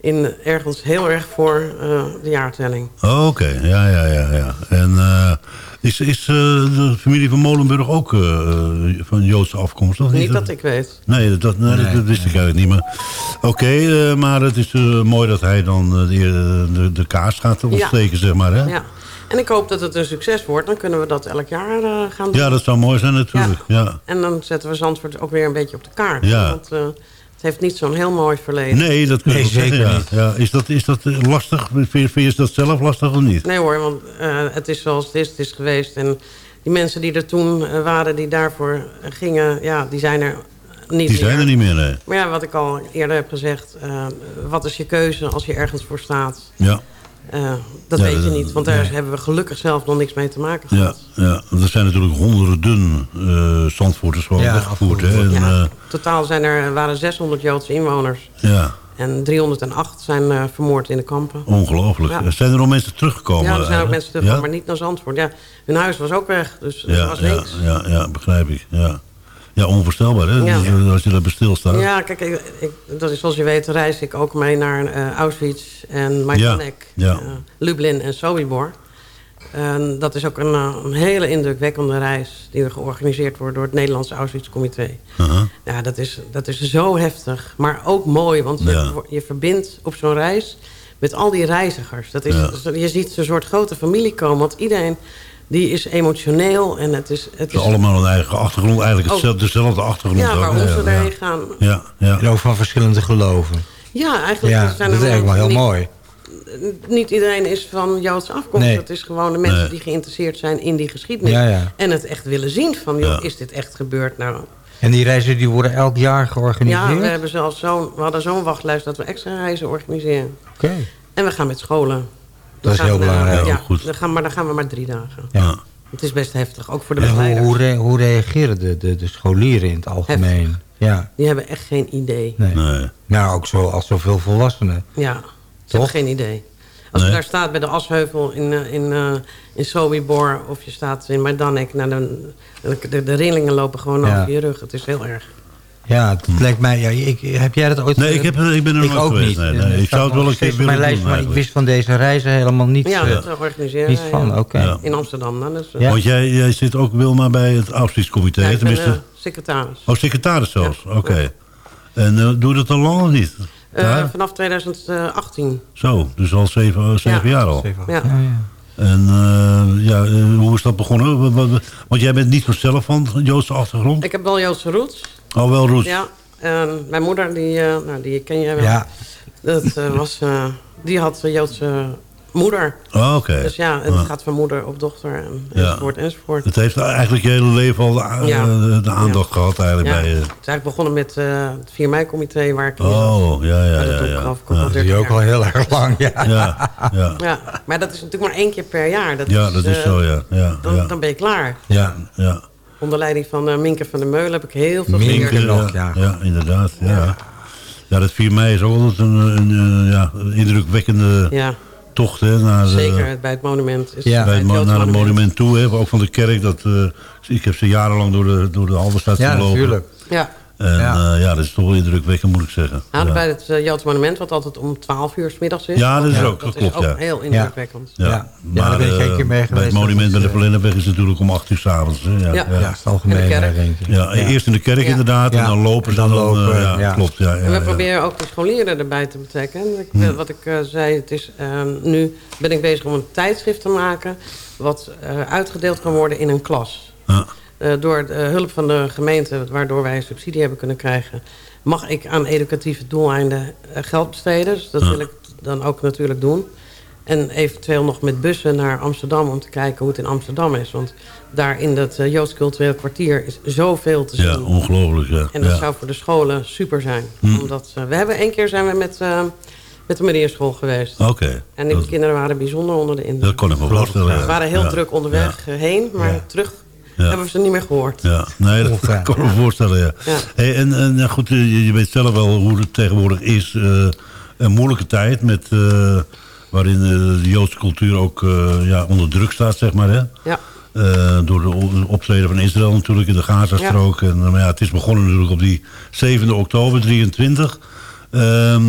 In ergens heel erg voor eh, de jaartelling. Oh, Oké, ja, ja, ja, ja. En is, is eh, de familie van Molenburg ook eh, van Joodse afkomst? Of Niet dat ik weet. Nee, dat, dat, nee, dat- dat wist ik eigenlijk niet. Maar oké, eh, maar het is eh, mooi dat hij dan de, de, de kaars gaat ontsteken, zeg maar. Hè? Ja. Ja. En ik hoop dat het een succes wordt. Dan kunnen we dat elk jaar eh, gaan doen. dat zou mooi zijn natuurlijk. Ja. En dan zetten we Zandvoort ook weer een beetje op de kaart. Ja. Want eh, heeft niet zo'n heel mooi verleden. Nee, dat kun je Nee, zeker ja. niet. Ja, is, dat, is dat eh, lastig? Vind je, vind je dat zelf lastig of niet? Nee hoor, want eh, het is zoals het is, het is geweest. En die mensen die er toen eh, waren, die daarvoor gingen... ja, die zijn er niet Die zijn er niet meer, nee. Maar ja, wat ik al eerder heb gezegd... wat is je keuze als je ergens voor staat? Ja, Eh, dat Ja, weet je niet, want daar nee. hebben we gelukkig zelf nog niks mee te maken ja, gehad. ja. Want er zijn natuurlijk honderden uh, gewoon Ja, weggevoerd. Hè? En, Ja, eh, totaal zijn er, waren 600 Joodse inwoners. ja, En 308 zijn eh, vermoord in de kampen. ongelooflijk. Ja. Zijn er al mensen teruggekomen? ja, er zijn ook mensen terug, Ja? maar niet naar Zandvoort. Ja, hun huis was ook weg, dus Ja, was ja, niks. ja, ja, begrijp ik. Ja, ja onvoorstelbaar hè, Ja. Dus, eh, als je daarbij stilstaat. Ja, kijk, ik, ik- dat is zoals je weet reis ik ook mee naar eh, Auschwitz en Majdanek, Ja, ja. eh, Lublin en Sobibor. En dat is ook een, een hele indrukwekkende reis die georganiseerd wordt door het Nederlandse Auschwitz-comité. Uh-huh. Ja, dat is, dat is zo heftig, maar ook mooi, want je, Ja. je verbindt op zo'n reis met al die reizigers. Dat is. Je ziet een soort grote familie komen, want iedereen die is emotioneel en het is... Het Ze is hebben allemaal een eigen achtergrond, eigenlijk Ook- hetzelfde, dezelfde achtergrond. ja, waarom ze ja, daarheen gaan. Ja, ja. En ook van verschillende geloven. Ja, eigenlijk Ja, zijn dat er is eigenlijk wel heel niet, mooi. niet iedereen is van Joodse afkomst. Nee. Het is gewoon de mensen Nee. die geïnteresseerd zijn in die geschiedenis. Ja, ja. En het echt willen zien van, joh, Ja. is dit echt gebeurd? Nou, En die reizen die worden elk jaar georganiseerd? ja, we, hebben zelfs zo'n, we hadden zo'n wachtlijst dat we extra reizen organiseren. Oké. En we gaan met scholen. Dat is heel belangrijk. Ja, goed. dan gaan, maar dan gaan we maar drie dagen. Ja. Het is best heftig, ook voor de begeleiders. hoe, re- hoe reageren de, de, de scholieren in het algemeen? Ja, Die hebben echt geen idee. nee. Nee. Nou, ook zo, als zoveel volwassenen. Ja, ze Toch? hebben geen idee. Als Nee. je daar staat bij de Asheuvel in, eh, in, eh, in Sobibor... of je staat in Majdanek... Nou, de, de, de rillingen lopen gewoon Ja. over je rug. Het is heel erg. Ja, het lijkt mij... Ja, ik, heb jij dat ooit... Nee, ik, heb, ik ben er ik nooit ook geweest. niet. Nee, nee. Ik zou het wel een keer op mijn willen lijst, doen. maar ik wist van deze reizen helemaal niets, Ja, eh, dat organiseren niets van. ja. In Amsterdam dan. Dus, eh, Ja. Want jij, jij zit ook Wilma bij het Auschwitz-comité. ja, ik ben tenminste, eh, secretaris. oh, secretaris zelfs. Ja. Oké. En eh, doe je dat al lang of niet? Eh, vanaf 2018. Zo, dus al zeven, zeven Ja. jaar al. Zeven- Ja. En eh, ja, eh, hoe is dat begonnen? Want jij bent niet zelf van Joodse achtergrond? Ik heb wel Joodse roots. Oh, wel Roes. Ja. En mijn moeder, die, eh, nou, die ken jij wel. Ja. Dat, eh, was, eh, die had een Joodse moeder. Oh, Oké. Dus ja, het gaat van moeder op dochter en Ja. enzovoort enzovoort. Het heeft eigenlijk je hele leven al de, Ja. eh, de aandacht gehad eigenlijk Ja, bij je. het is eigenlijk begonnen met eh, het 4 mei-comité waar ik in. Oh, ja, ja, ja. dat doe ik ja. Dat is 30 ook al heel erg lang, ja. Ja, ja. Ja, maar dat is natuurlijk maar één keer per jaar. Dat Ja, is, dat is eh, zo, ja. ja, Dan, ja. dan ben je klaar. Ja, ja. Onder leiding van eh, Minke van der Meulen heb ik heel veel Minke geleerd. nog, ja. ja. Ja, inderdaad. Ja. Ja, dat 4 mei is ook altijd een, een, een, ja, indrukwekkende Ja, tocht hè, naar, de- zeker. Bij het monument. Is Ja. bij het, naar het monument toe. Hè, ook van de kerk. Dat, eh, ik heb ze jarenlang door de, door de Halberstraat ja gelopen. natuurlijk. Ja. En Ja. ja. ja, dat is toch wel indrukwekkend, moet ik zeggen. Nou, ja. Bij het eh, Joods monument, wat altijd om 12 uur s middags is. Ja, dat is Ja, ook- dat dat klopt, is ook ja. heel indrukwekkend. Ja, Ja. Ja, maar daar ben ik eh, één keer mee bij geweest. het monument bij de is, Verlennepweg is natuurlijk om 8 uur s'avonds. Ja, ja, Ja. ja. Ja, Ja. het is algemeen de herinnering. eerst in de kerk Ja. inderdaad. En Ja. dan lopen ze. Dan dan, lopen, eh, ja, ja. klopt. Ja, ja, En we ja. proberen ook de scholieren erbij te betrekken. Hm. Wat ik eh, zei, het is, eh, nu ben ik bezig om een tijdschrift te maken... wat eh, uitgedeeld kan worden in een klas. Ja. Eh, door de hulp van de gemeente, waardoor wij subsidie hebben kunnen krijgen... mag ik aan educatieve doeleinden eh, geld besteden. Dus dat Ja. wil ik dan ook natuurlijk doen. En eventueel nog met bussen naar Amsterdam om te kijken hoe het in Amsterdam is. Want daar in dat uh, Joods cultureel kwartier is zoveel te zien. Ja, ongelooflijk. Ja. En dat ja. zou voor de scholen super zijn. Hm. Omdat, eh, we hebben één keer zijn we met, eh, met de Mariaschool geweest. Oké. En Dat, kinderen waren bijzonder onder de indruk. dat kon ik me voorstellen. Ze waren heel Ja. druk onderweg eh, heen, maar terug Ja. hebben we ze niet meer gehoord. Ja, nee, dat, ja. kan ik me voorstellen, ja. Ja. Hey, en en ja, goed, je, je weet zelf wel hoe het tegenwoordig is. eh, een moeilijke tijd met, eh, waarin eh, de Joodse cultuur ook eh, ja, onder druk staat, zeg maar. Hè? Ja. Eh, door de optreden van Israël natuurlijk in de Gazastrook. En, maar ja, het is begonnen natuurlijk op die 7 oktober 23. Ehm,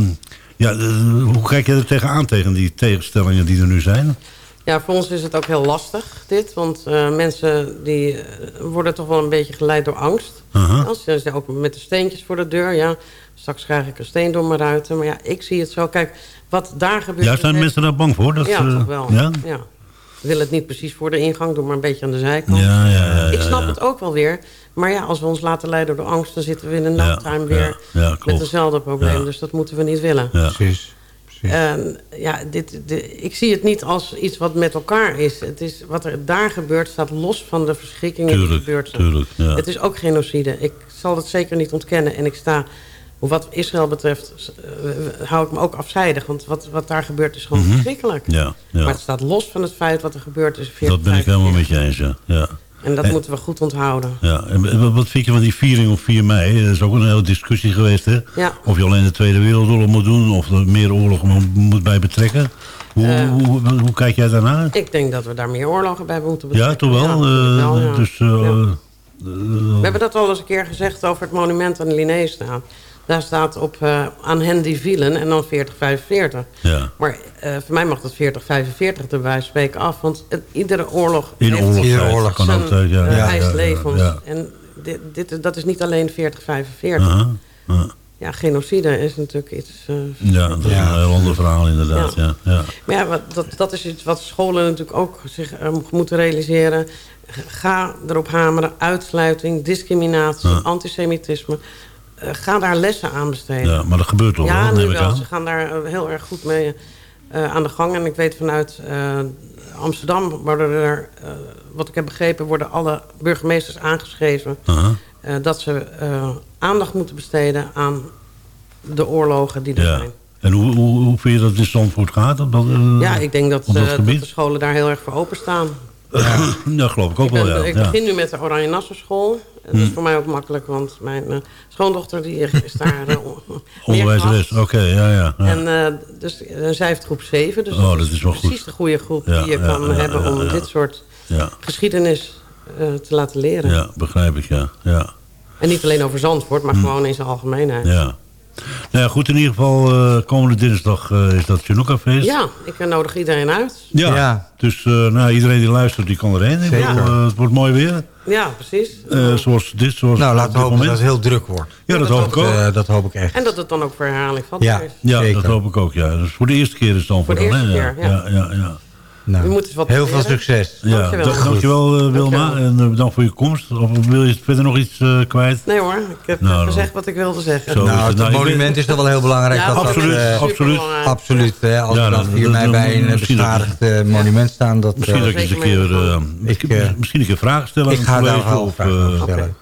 ja, hoe kijk je er tegenaan tegen die tegenstellingen die er nu zijn? Ja, voor ons is het ook heel lastig, dit. Want eh, mensen die eh, worden toch wel een beetje geleid door angst. Uh-huh. Als Ze zijn ook met de steentjes voor de deur. Ja, straks krijg ik een steen door mijn ruiten. Maar ja, ik zie het zo. Kijk, wat daar gebeurt... Ja, zijn heeft- mensen daar bang voor? Dat, ja, toch wel. Ja? Ja. Ik wil het niet precies voor de ingang doen, maar een beetje aan de zijkant. Ja, ja, ja, ik snap ja. het ook wel weer. Maar ja, als we ons laten leiden door angst... dan zitten we in een Ja, no time weer ja, ja, met hetzelfde probleem. Ja. Dus dat moeten we niet willen. Ja. Precies. En ja, dit, de, ik zie het niet als iets wat met elkaar is. Het is. Wat er daar gebeurt staat los van de verschrikkingen die Tuurlijk, gebeurd zijn. tuurlijk. Ja. Het is ook genocide. Ik zal het zeker niet ontkennen. En ik sta, wat Israël betreft, eh, hou ik me ook afzijdig. Want wat, wat daar gebeurt is gewoon verschrikkelijk. Mhm. Ja, ja. Maar het staat los van het feit wat er gebeurd is. 40, dat ben ik helemaal 45. met je eens, ja. ja. En dat En- moeten we goed onthouden. Ja, en wat- vind je van die viering op 4 mei? Dat is ook een hele discussie geweest, hè? Ja. Of je alleen de Tweede Wereldoorlog moet doen... of er meer oorlog mo- moet bij betrekken. Hoe, Eh. hoe, hoe, hoe kijk jij daarnaar? Ik denk dat we daar meer oorlogen bij moeten Ja, betrekken. toch wel? Ja, Eh, wel. Dus, eh, eh, We hebben dat al eens een keer gezegd over het monument aan de Linné staan. Daar staat op eh, aan hen die vielen en dan 4045. ja. Maar eh, voor mij mag dat 4045 erbij spreken af. Want het- iedere oorlog In heeft oorlog, Iedere oorlog kan zijn altijd, ja. eh, ja, ja, ja, levens. ja. En dit, dit, dat is niet alleen 4045. Aha, aha. Ja, genocide is natuurlijk iets... eh, Ja, dat is Ja. een heel ander verhaal inderdaad. Ja. Ja. Maar ja, dat, dat is iets wat scholen natuurlijk ook zich moeten realiseren. Ga erop hameren. Uitsluiting, discriminatie, antisemitisme. Eh, ga daar lessen aan besteden. Ja, maar dat gebeurt toch ja, neem ik wel. aan. Ze gaan daar eh, heel erg goed mee eh, aan de gang. En ik weet vanuit Amsterdam worden er, wat ik heb begrepen, worden alle burgemeesters aangeschreven dat ze aandacht moeten besteden aan de oorlogen die er Ja. zijn. En hoe, hoe, hoe vind je dat in Zandvoort gaat? Dat, Ja, ik denk dat, dat de scholen daar heel erg voor openstaan. Ja, geloof ik ook Ik, ben- wel, ja. ik begin nu met de Oranje Nassau school. En dat is voor mij ook makkelijk, want mijn eh, schoondochter die is daar uh, Onderwijzeres, oké, ja, ja. ja. En eh, dus, eh, zij heeft groep 7, dus Oh, dat, dat is wel precies goed. de goede groep die je kan hebben om dit soort ja. geschiedenis eh, te laten leren. Ja, begrijp ik, ja. ja. En niet alleen over Zandvoort, maar gewoon in zijn algemeenheid. Ja. Nou ja, goed, in ieder geval, eh, komende dinsdag eh, is dat Chinooka-feest. ik eh, nodig iedereen uit. Ja, Ja. dus eh, nou, iedereen die luistert, die kan erheen. Zeker. bedoel, het wordt mooi weer. Ja, precies. Eh, zoals dit, zoals Nou, op laten we hopen dat moment. het heel druk wordt. Ja, dat dat hoop ik ook. Eh, dat hoop ik echt. En dat het dan ook voor herhaling vatbaar Ja. is. Ja, zeker. dat hoop ik ook, ja. Dus voor de eerste keer is het dan Voor de dan, hè? eerste ja. keer, ja. Ja, ja, ja. Nou, U moet eens wat heel veel succes. Ja, Dankjewel. da- dankjewel eh, Wilma. Dankjewel. En eh, bedankt voor je komst. Of wil je verder nog iets eh, kwijt? Nee hoor, ik heb Nou, gezegd wat ik wilde zeggen. Zo. Nou, het. Nou, monument ben- is toch wel heel belangrijk. Ja, dat dat, absoluut, eh, absoluut. Absoluut. Hè, als Ja, we dan dat- 4 dat- mei dat- bij een dat- beschadigd eh, monument staan. Dat, Misschien eh, dat ik eens een keer, eh, Ik, eh, misschien een keer vragen stellen ik ga daar wel vragen eh, stellen.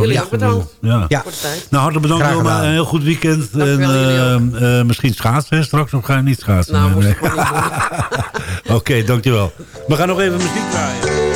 Jullie ook bedankt. Ja. Ja. Voor de tijd. Nou, hartelijk bedankt Wilma. Een heel goed weekend. En eh, eh, misschien schaatsen hè, straks, of ga je niet schaatsen? Nou, moest ik niet Oké, dankjewel. We gaan nog even muziek draaien.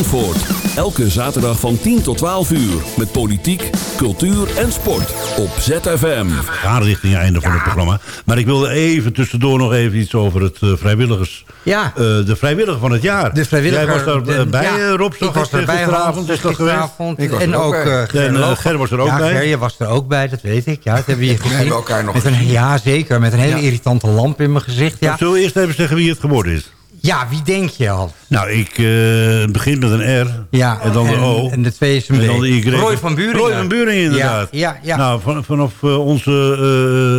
Zandvoort. Elke zaterdag van 10 tot 12 uur. Met politiek, cultuur en sport. Op ZFM. gaan richting het einde van het programma. Maar ik wilde even tussendoor nog even iets over het eh, vrijwilligers... Ja. eh, de vrijwilliger van het jaar. De vrijwilliger. Jij was daar de- bij, ja, eh, Rob, Ik was erbij, gisteravond. Is dat geweest? gisteravond. Ik was En ook eh, En, Ger was er ook ja, bij. Ger, je was er ook bij, dat weet ik. Ja, dat hebben we hier gezien. hebben elkaar nog met een, gezien. Ja, zeker. Met een hele Ja. irritante lamp in mijn gezicht. Ja, Zullen we eerst even zeggen wie het geworden is? ja wie denk je al? Nou, ik eh, het begint met een R. Ja, En dan de O. En de twee is een En dan de. Y. Roy van Buringen. Roy van Buringen, inderdaad. Ja, ja, ja. Nou, van, vanaf eh, onze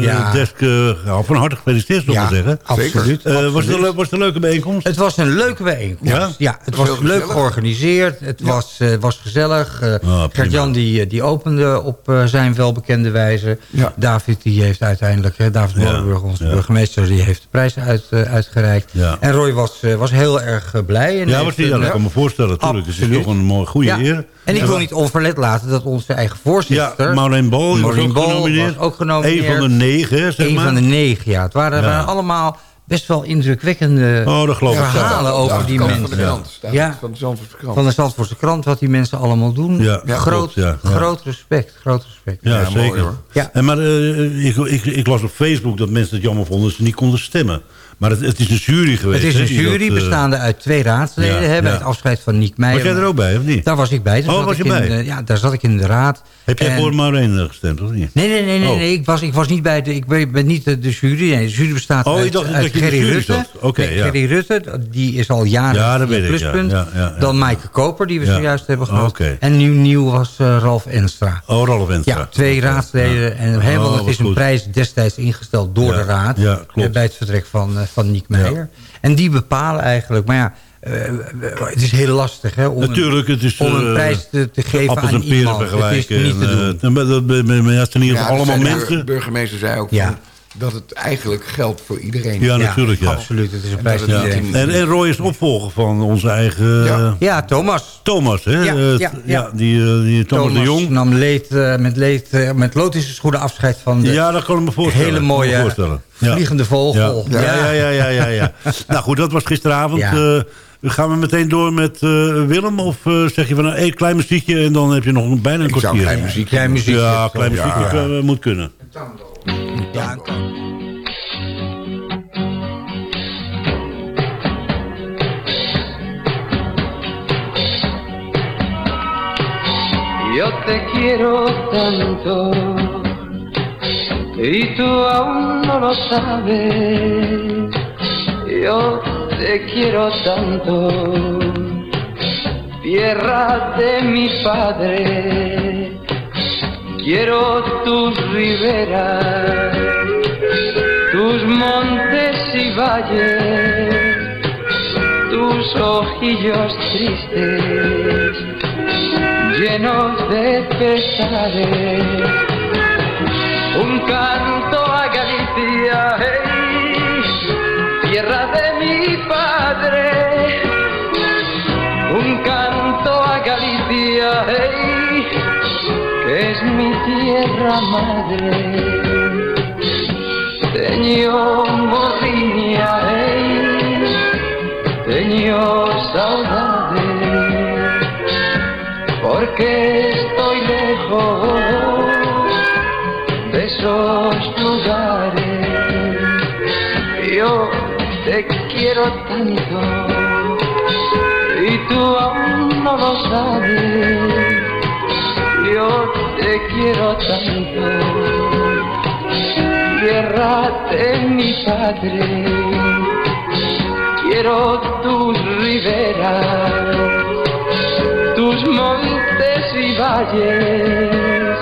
eh, Ja. desk, eh, nou, van harte gefeliciteerd, zou ik ja, zeggen. absoluut. Eh, was, het een, was het een leuke bijeenkomst? Het was een leuke bijeenkomst. Ja? Ja, het was leuk gezellig. georganiseerd. Het was, eh, was gezellig. Eh Ah, prima. Gert-Jan die, eh, die opende op eh, zijn welbekende wijze. Ja. David die heeft uiteindelijk, hè, David Ja, Molenburg, onze ja. burgemeester, die heeft de prijs uit, eh, uitgereikt. Ja. En Roy was, eh, was heel erg eh, blij. En Ja, was die, ja, dat eh, kan me voorstellen. Natuurlijk. Het is toch een mooie, goede ja. eer. En ik wil niet onverlet laten dat onze eigen voorzitter... Ja, Maureen Bol die was ook Bol genomineerd. was ook genomineerd. Een van de negen, zeg Een maar. van de negen, ja. Het waren, allemaal best wel indrukwekkende Oh, ik. verhalen Ja, over die mensen. Van de krant. Ja. Van de Zandvoortse krant. Van de Zandvoortse krant, wat die mensen allemaal doen. Ja, ja, groot, klopt, ja, ja. groot respect, groot respect. Ja, Ja, mooi, zeker. hoor. Ja. En maar eh, ik, ik, ik las op Facebook dat mensen het jammer vonden dat ze niet konden stemmen. Maar het, het is een jury geweest. Het is een jury dat, eh, bestaande uit twee raadsleden. ja, bij ja. het afscheid van Niek Meijer. Was jij er ook bij, of niet? Daar was ik bij. Daar Oh, was ik je in bij? de- ja, daar zat ik in de raad. Heb jij En- voor Maureen eh, gestemd, of niet? Nee, nee, nee, nee, Oh. nee. Ik, was, ik was niet bij de. Ik ben, ben niet de, de jury. Nee, de jury bestaat Oh, ik uit, dacht uit Gerry jury Rutte. Oké, ja. Gerry Rutte, die is al jaren Ja, dat weet ik, pluspunt. Ja. Dan Maaike Koper, die we zojuist hebben Oh, gehad. En nu nieuw was eh, Ralf Enstra. Oh, Ralf Enstra. Ja, twee raadsleden. En helemaal, Oh, het is een prijs destijds ingesteld door de raad. ja, klopt. eh, Bij het vertrek van, eh, van Niek Meijer. En die bepalen eigenlijk... Maar ja, eh, het is heel lastig hè, om, Natuurlijk, het is... een, om een eh, prijs te, te geven appels aan en peren iemand. Het is vergelijken. niet te en, doen. eh, maar dat- ja, het zijn in ieder geval Ja, allemaal de mensen. burgemeester zei ook Ja. Dat het eigenlijk geldt voor iedereen. Ja, natuurlijk, ja. Absoluut, het is een En prijs Ja. En, en Roy is de opvolger van onze eigen Ja. Ja, Thomas. Thomas, hè? Ja, Eh, ja, ja. die, eh, die Thomas, de Jong. nam leed, eh, met, leed, met zijn schoenen afscheid van de Ja, dat kan ik me voorstellen. hele mooie voorstellen. Ja. vliegende vogel. Ja, ja, ja, ja, ja, ja. nou goed, dat was gisteravond. Ja. Eh, gaan we meteen door met eh, Willem? Of zeg je van een klein muziekje en dan heb je nog bijna een Ik zou kwartier? een klein muziekje Klein doen. muziekje. Ja, klein Ja. muziekje moet kunnen. Ja, kan. Yo te quiero tanto y tú aún no lo sabes. Yo te quiero tanto, tierra de mi padre. Quiero tus riberas, montes y valles, tus ojillos tristes, llenos de pesares, un canto a Galicia, hey, tierra de mi padre, un canto a Galicia, hey, que es mi tierra madre. Teño morriña, ei, teño saudade, porque estoy lejos de esos lugares. Yo te quiero tanto y tú aún no lo sabes. Yo te quiero tanto tierra de mi padre. Quiero tus riberas, tus montes y valles,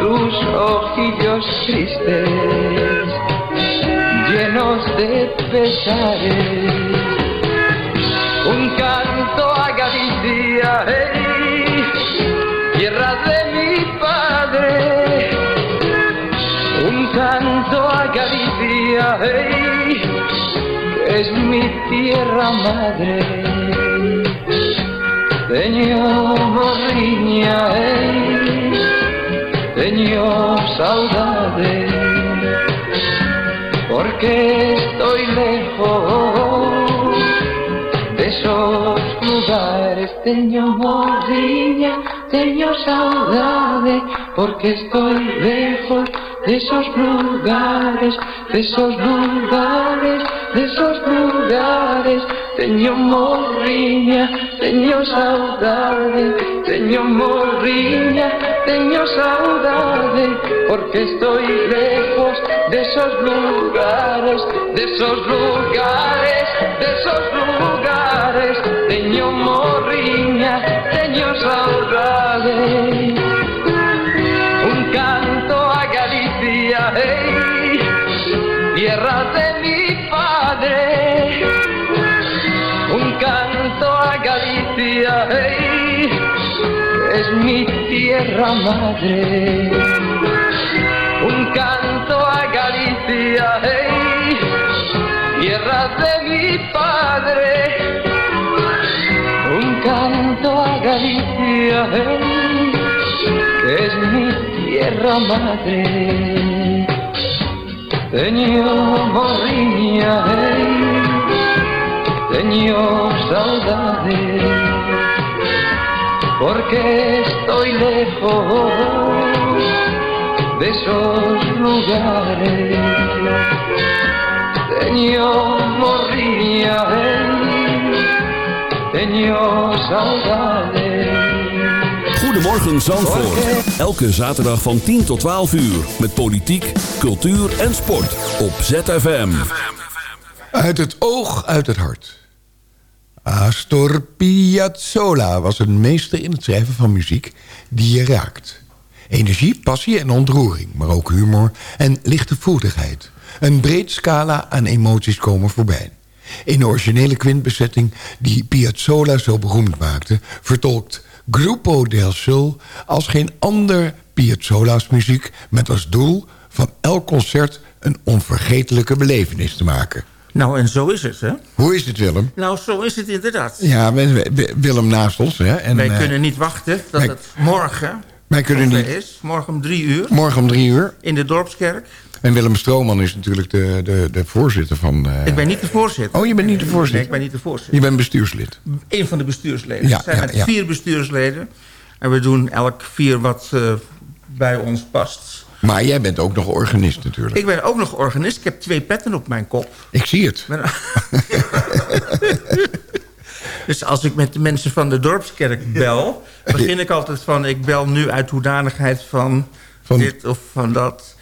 tus ojillos tristes, llenos de pesares. Un canto a Galicia, Es mi tierra madre. Teño morriña, teño saudade, porque estoy lejos de esos lugares. Teño morriña, teño saudade, porque estoy lejos de esos lugares, de esos lugares, de esos lugares. Teño morriña, teño saudade, teño morriña, teño saudade, porque estoy lejos de esos lugares, de esos lugares, de esos lugares. Teño morriña, mi tierra madre. Un canto a Galicia, hey, tierra de mi padre. Un canto a Galicia, hey, que es mi tierra madre. Teño morriña, hey, teño saudade, porque estoy lejos de esos lugares. Teño teño. Goedemorgen Zandvoort. Elke zaterdag van 10 tot 12 uur. Met politiek, cultuur en sport. Op ZFM. Uit het oog, uit het hart. Astor Piazzolla was een meester in het schrijven van muziek die je raakt. Energie, passie en ontroering, maar ook humor en lichte voetigheid. Een breed scala aan emoties komen voorbij. In de originele kwintbezetting die Piazzolla zo beroemd maakte... vertolkt Gruppo del Sol als geen ander Piazzolla's muziek... met als doel van elk concert een onvergetelijke belevenis te maken. Nou, en zo is het, hè? Hoe is het, Willem? Nou, zo is het inderdaad. Ja, Willem naast ons. Hè? En, Wij eh, kunnen niet wachten dat wij- het morgen Wij kunnen niet. is. Morgen om drie uur. Morgen om drie uur. In de Dorpskerk. En Willem Strooman is natuurlijk de, de, de voorzitter van... eh, Ik ben niet de voorzitter. Oh, je bent niet de voorzitter? Nee, ik ben niet de voorzitter. Je bent bestuurslid. Een van de bestuursleden. Ja, we zijn ja, met ja. vier bestuursleden. En we doen elk vier wat eh, bij ons past. Maar jij bent ook nog organist natuurlijk. Ik ben ook nog organist. Ik heb twee petten op mijn kop. Ik zie het. Dus als ik met de mensen van de dorpskerk bel... begin ik altijd van... ik bel nu uit hoedanigheid van, Van- dit of van dat.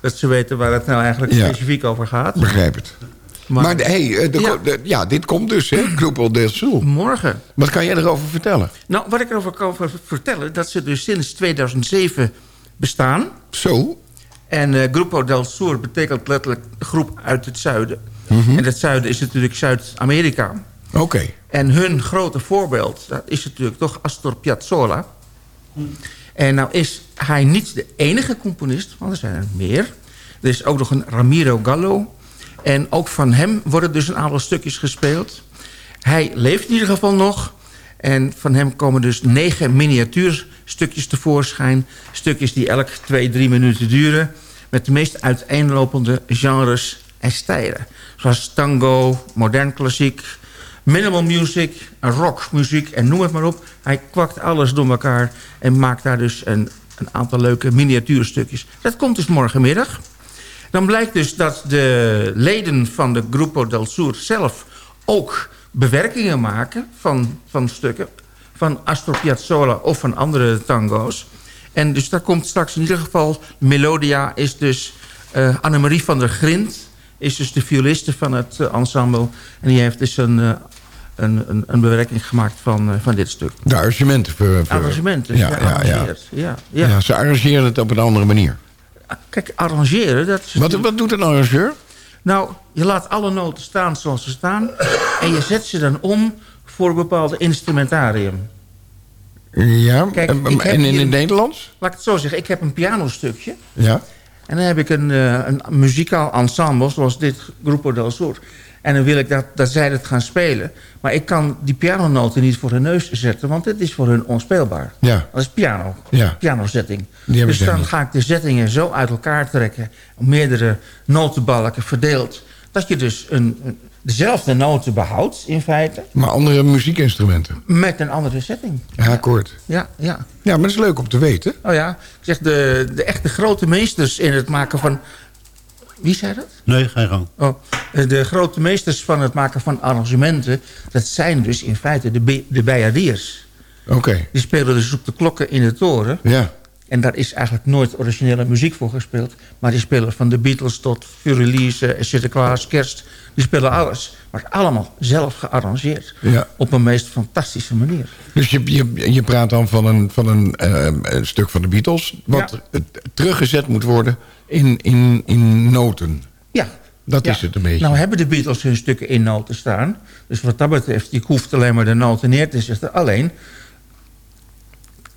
Dat ze weten waar het nou eigenlijk Ja. specifiek over gaat. Begrijp het. Maar, hey, eh, de- Ja. de- ja, dit komt dus, hè? Groepel del Sul. Morgen. Wat kan jij erover vertellen? Nou, wat ik erover kan ver- vertellen... dat ze dus sinds 2007 bestaan. Zo? En eh, Grupo del Sur betekent letterlijk groep uit het zuiden. Mhm. En het zuiden is natuurlijk Zuid-Amerika. Oké. En hun grote voorbeeld, dat is natuurlijk toch Astor Piazzolla. En nou is hij niet de enige componist, want er zijn er meer. Er is ook nog een Ramiro Gallo. En ook van hem worden dus een aantal stukjes gespeeld. Hij leeft in ieder geval nog. En van hem komen dus negen miniatuurstukjes tevoorschijn. Stukjes die elk twee, drie minuten duren. Met de meest uiteenlopende genres en stijlen. Zoals tango, modern klassiek, minimal music, rockmuziek en noem het maar op. Hij kwakt alles door elkaar en maakt daar dus een, een aantal leuke miniatuurstukjes. Dat komt dus morgenmiddag. Dan blijkt dus dat de leden van de Grupo del Sur zelf ook bewerkingen maken van, van stukken. Van Astor Piazzolla of van andere tango's. En dus daar komt straks in ieder geval... Melodia is dus eh Annemarie van der Grind... is dus de violiste van het eh, ensemble. En die heeft dus een, eh, een, een, een bewerking gemaakt van, van dit stuk. De arrangementen. Voor, voor- Arrangementen, Ja, ja, ja, ja. Ja, ja. Ja, ze arrangeren het op een andere manier. Kijk, arrangeren, dat is... Wat, wat doet een arrangeur? Nou, je laat alle noten staan zoals ze staan... en je zet ze dan om voor een bepaald instrumentarium. Ja, Kijk, en, in het Nederlands? Laat ik het zo zeggen, ik heb een pianostukje... Ja. En dan heb ik een, eh, een muzikaal ensemble, zoals dit Grupo del Sur. En dan wil ik dat, dat zij het gaan spelen. Maar ik kan die pianonoten niet voor hun neus zetten... want het is voor hun onspeelbaar. Ja. Dat is piano, Ja. pianozetting. Dus dan ga ik de zettingen zo uit elkaar trekken... meerdere notenbalken verdeeld... dat je dus een, een- dezelfde noten behoudt, in feite... Maar andere muziekinstrumenten. met een andere setting. Ja, akkoord. Ja, ja. Ja, maar dat is leuk om te weten. Oh ja, ik zeg, de, de echte grote meesters in het maken van... Wie zei dat? Nee, geen gang. Oh, eh, de grote meesters van het maken van arrangementen... dat zijn dus in feite de, de. Oké. Die spelen dus op de klokken in de toren. Ja. En daar is eigenlijk nooit originele muziek voor gespeeld. Maar die spelen van de Beatles tot Furelize, Sinterklaas, Kerst. Die spelen alles. Maar allemaal zelf gearrangeerd. Ja. Op een meest fantastische manier. Dus je, je, je praat dan van een, van een, eh, stuk van de Beatles... wat teruggezet moet worden in, in, in noten. Ja. Dat Ja. is het een beetje. Nou hebben de Beatles hun stukken in noten staan. Dus wat dat betreft, je hoeft alleen maar de noten neer te zetten. Alleen,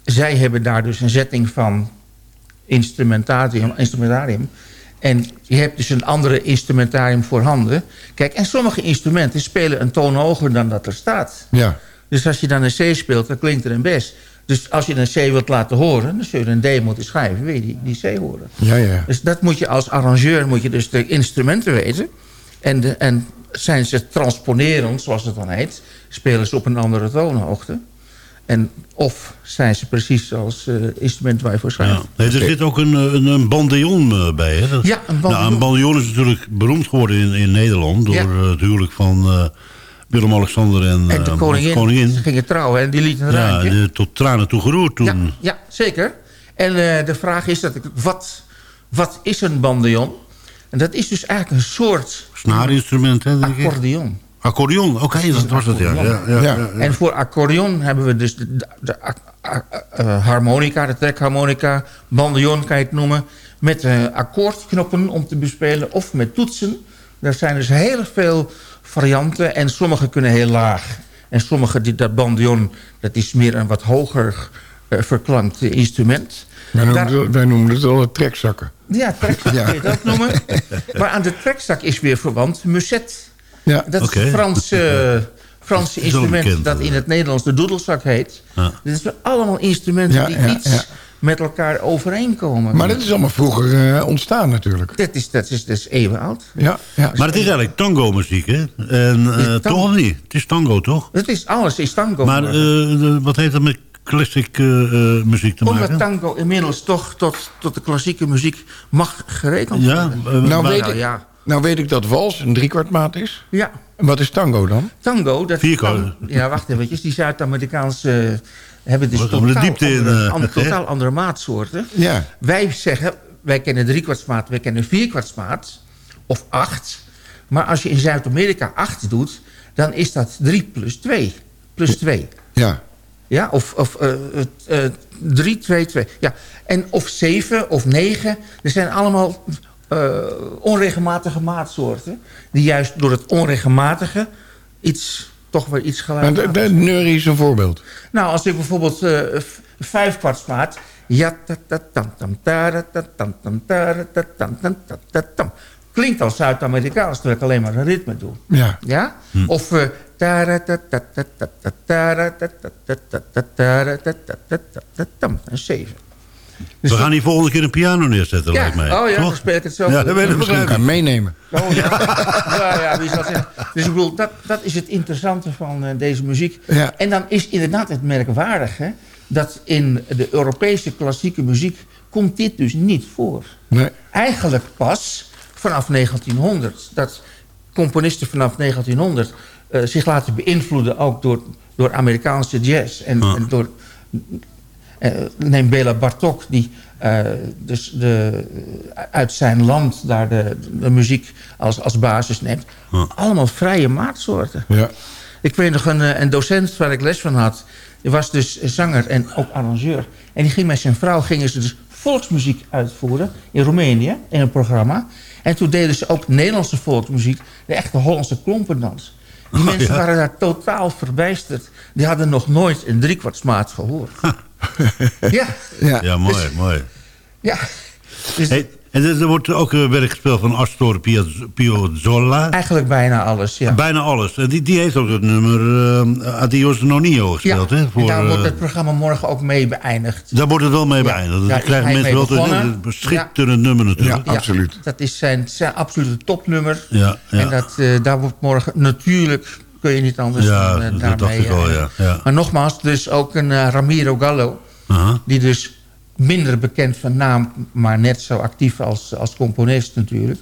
zij hebben daar dus een zetting van instrumentarium. instrumentarium. En je hebt dus een andere instrumentarium voorhanden. Kijk, en sommige instrumenten spelen een toon hoger dan dat er staat. Ja. Dus als je dan een C speelt, dan klinkt er een bes. Dus als je een C wilt laten horen, dan zul je een D moeten schrijven. Wil je die, die C horen? Ja, ja. Dus dat moet je als arrangeur, moet je dus de instrumenten weten. En, de, en zijn ze transponerend, zoals het dan heet, spelen ze op een andere toonhoogte. En of zijn ze precies zoals eh instrument waar je voor schrijft. Ja. Nee, er zit ook een, eh, een, een bandeon eh, bij. Hè? Dat- Ja, een bandeon. Nou, een bandeon is natuurlijk beroemd geworden in, in Nederland... door Ja. het huwelijk van eh, Willem-Alexander en, En de eh, koningin, gingen trouwen en die liet een Ja, de- tot tranen toe geroerd toen. Ja, ja, zeker. En eh, de vraag is, dat ik, wat, wat is een bandeon? En dat is dus eigenlijk een soort Snaarinstrument, hè, denk ik. accordeon. Accordeon, oké, dat was het, ja. ja, ja, ja. En voor accordeon hebben we dus de, de, de a- a- eh, harmonica, de trekharmonica, bandeon kan je het noemen, met eh, akkoordknoppen om te bespelen of met toetsen. Er zijn dus heel veel varianten en sommige kunnen heel laag. En sommige, die, dat bandeon, dat is meer een wat hoger eh, verklankt instrument. Wij noemen, Daar- het, wij noemen het wel trekzakken. ja, trekzak Ja. kun je ook noemen. Maar aan de trekzak is weer verwant muset. Ja. Dat is het Franse, Franse is wel instrument bekend, dat in het Nederlands de doedelzak heet. Ja. Dit zijn allemaal instrumenten Ja, die ja, iets ja. Met elkaar overeenkomen. Maar dat is allemaal vroeger eh, ontstaan natuurlijk. dat is, dat is, dat is eeuwen oud. Ja, ja. Maar het is eigenlijk tango-muziek, hè? En eh, tango. toch of niet? Het is tango, toch? Het is alles is tango. Maar eh, wat heeft dat met classic eh, eh, muziek te Omdat maken? tango inmiddels toch tot, tot de klassieke muziek mag gerekend Ja, worden. nou, maar- weet nou, ik, ja. nou weet ik dat wals een driekwart is. Ja, En wat is tango dan? tango... Dat Vierkant. kan- ja, wacht even. Die Zuid-Amerikaanse... eh, hebben dus de totaal, diepte in, andere, eh, andere- hè? totaal andere maatsoorten. Ja. Wij zeggen, wij kennen driekwartsmaat, wij kennen vierkwartsmaat. Of acht. Maar als je in Zuid-Amerika acht doet, dan is dat 3 plus 2. Plus 2. Ja. Ja, of, of eh, eh, eh, drie, twee, twee. Ja. En of zeven of negen. Er zijn allemaal eh, onregelmatige maatsoorten. Die juist door het onregelmatige iets, toch weer iets Maar geluid de, neurie is een voorbeeld. Nou, als ik bijvoorbeeld eh, v- vijf kwartsmaat... Ja, ta, ta, tam, tam, ta, ta, tam, tam, ta, ta, tam, tam, ta, ta, tam. Klinkt als Zuid-Amerikaans, terwijl ik alleen maar een ritme doe. Ja. Ja? Of... eh, ta, ra, ta, ta, ta, ta, ta, ta, ra, ta, ta, ta, ta, ta, ta, ra, ta, ta, ta, ta, ta, tam. Een zeven. We gaan die volgende keer een piano neerzetten, Ja, lijkt mij. oh ja, Toch? dan speel ik het zelf. Ja, dat weet ik kan ik. je meenemen. Oh, ja. ja, ja, wie zal zeggen. Dus ik bedoel, dat, dat is het interessante van eh, deze muziek. Ja. En dan is inderdaad het merkwaardige... dat in de Europese klassieke muziek komt dit dus niet voor. Nee. Eigenlijk pas vanaf 1900. Dat componisten vanaf 1900 eh, zich laten beïnvloeden... ook door, door Amerikaanse jazz. En, en door... eh, neem Bela Bartok, die eh, dus de, uit zijn land daar de, de muziek als, als basis neemt. Allemaal vrije maatsoorten. Ja. Ik weet nog een, eh, een docent waar ik les van had. Die was dus zanger en ook arrangeur. En die ging met zijn vrouw gingen ze dus volksmuziek uitvoeren in Roemenië in een programma. En toen deden ze ook Nederlandse volksmuziek, de echte Hollandse klompendans. Die mensen ja. waren daar totaal verbijsterd. Die hadden nog nooit een driekwartsmaat gehoord. ja, Ja. Ja, mooi, mooi. ja. Dus Hey, en er wordt ook eh, werk gespeeld van Astor Piaz- Piazzolla. eigenlijk bijna alles, ja. Bijna alles. En die, die heeft ook het nummer eh, Adios Nonio gespeeld. ja, hè, en daar eh, wordt het programma morgen ook mee beëindigd. daar wordt het wel mee Ja. beëindigd. Daar krijgen mensen wel? Een schitterend nummer natuurlijk. Ja. Absoluut. Dat is zijn, zijn absolute topnummer. Ja, ja. En dat, eh, daar wordt morgen natuurlijk... kun je niet anders Ja, dan eh, dat daarmee... dacht ik al, eh, ja, ja. Maar nogmaals, dus ook een eh, Ramiro Gallo... Aha. die dus minder bekend van naam... maar net zo actief als, als componist natuurlijk...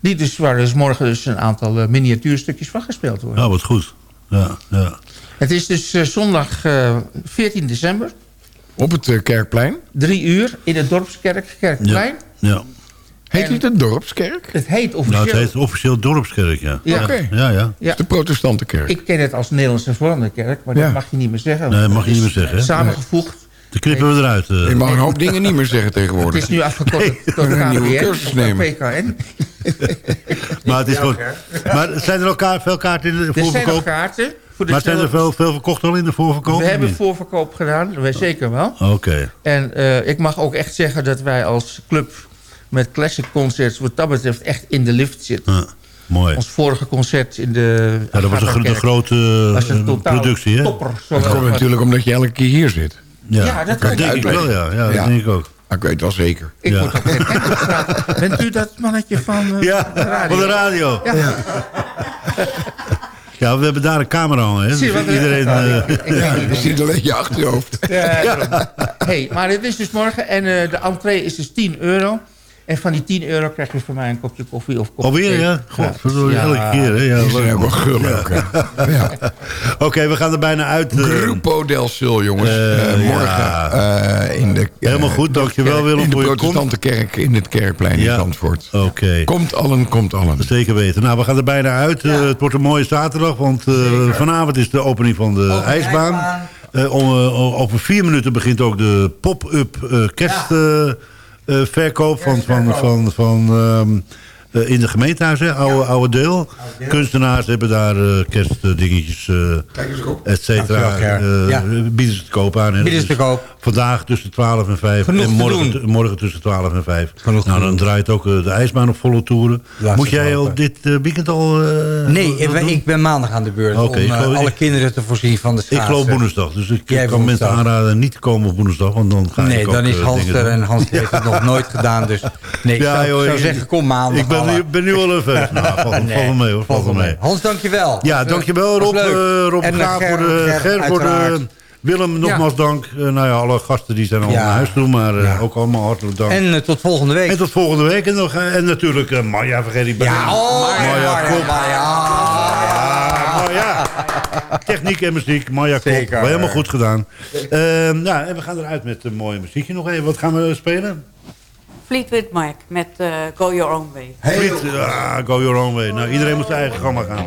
die dus, waar dus morgen dus een aantal miniatuurstukjes van gespeeld worden. Ja, wat goed. Ja, ja. Het is dus zondag eh, 14 december, Op het Kerkplein. drie uur... in de Dorpskerk, Kerkplein. ja. Heet En- het de Dorpskerk? Het heet officieel... Nou, het heet officieel Dorpskerk, ja. Ja. Oké. Ja, ja. Ja. De protestantenkerk. Ik ken het als Nederlandse Hervormde kerk, maar Ja. dat mag je niet meer zeggen. Nee, want mag je het niet meer zeggen, hè? Samengevoegd. Dan knippen we eruit. eh. Je mag een hoop dingen niet meer zeggen Het tegenwoordig. is nu afgekort tot een nieuwe KPN, cursus nemen. PKN. maar het is gewoon... Maar zijn er elkaar veel kaarten in de Er zijn nog voorverkoop? kaarten. Voor de Maar zijn er veel, veel verkocht al in de voorverkoop? We hebben niet? voorverkoop gedaan, wij zeker wel. Oké. En eh, ik mag ook echt zeggen dat wij als club met classic concerts... wat dat betreft echt in de lift zitten. Ja, mooi. Ons vorige concert in de... Ja, dat was een, de grote was een eh, productie, hè? topper. Dat komt natuurlijk omdat je elke keer hier zit. Ja, dat kan denk ik wel, ja. Ja, dat Ja. denk ik ook. Maar ik weet wel zeker. Ik Ja. ook praten. Bent u dat mannetje van eh, Ja, de radio? van de radio. Ja. Ja, we hebben daar een camera hangen, hè? Zie je Dus wat- iedereen... Ja, eh, ik- ik- Ja, alleen je achterhoofd. Ja, hey, maar het is dus morgen en eh, de entree is dus 10 euro. En van die 10 euro krijg je van mij een kopje koffie of kopje Alweer, ja? God, verdorie, Ja. elke keer, hè? Ja, leuk. Ja. Oké, we gaan er bijna uit. eh. Grupo del Sul, jongens. Eh, Eh, morgen ja. eh, in de... Helemaal goed, dankjewel Willem In de voor je komst. protestantenkerk in het Kerkplein in. Zandvoort. Oké. Komt allen, komt allen. Zeker weten. Nou, we gaan er bijna uit. Het wordt een mooie zaterdag, want eh, vanavond is de opening van de ijsbaan. Eh, om, over vier minuten begint ook de pop-up eh, kerstverkoop van, van, van, van, ehm, eh, in de gemeentehuis, hè? Oude, oude deel. Kunstenaars hebben daar eh, kerstdingetjes, eh et cetera. Eh. Bieden ze te koop aan. hè. Bieden ze te koop. Vandaag tussen 12 en 5. Genoeg en te morgen, doen. morgen tussen 12 en 5. Genoeg te nou, dan draait ook eh, de ijsbaan op volle toeren. Laat Moet jij al dit eh, weekend al... eh, Nee, ik ben, ik maandag aan de beurt Oké, om ik geloof- alle ik- kinderen te voorzien van de Ik schaatsen. geloof woensdag, dus ik Jij kan mensen aanraden niet te komen op woensdag, want dan ga Nee, ik ook dan is Hans er en Hans heeft het nog nooit gedaan. Dus nee, ik Ja, zou, joh, zou ik- zeggen, kom maandag. Ik ben, nu- ben nu al nerveus. Nou, valt valt Nee, wel mee hoor, wel mee. Hans, dankjewel. Ja, dankjewel Rob, Rob En, Graaf voor de, Ger, Ger voor de... Willem, nogmaals dank. Eh, nou ja, alle gasten die zijn al Ja. naar huis toe, maar eh, Ja. ook allemaal hartelijk dank. En eh, tot volgende week. En tot volgende week. En, nog, en natuurlijk Maya, vergeet ik bij ja, oh, Maya, Maya. Techniek en muziek, Maya Kop. Helemaal goed gedaan. Ehm, ja, en we gaan eruit met een mooie muziekje nog even. Wat gaan we spelen? Fleetwood Mac met eh, Go Your Own Way. Fleet, ah, go your own way. Nou, iedereen moet zijn eigen gamma gaan.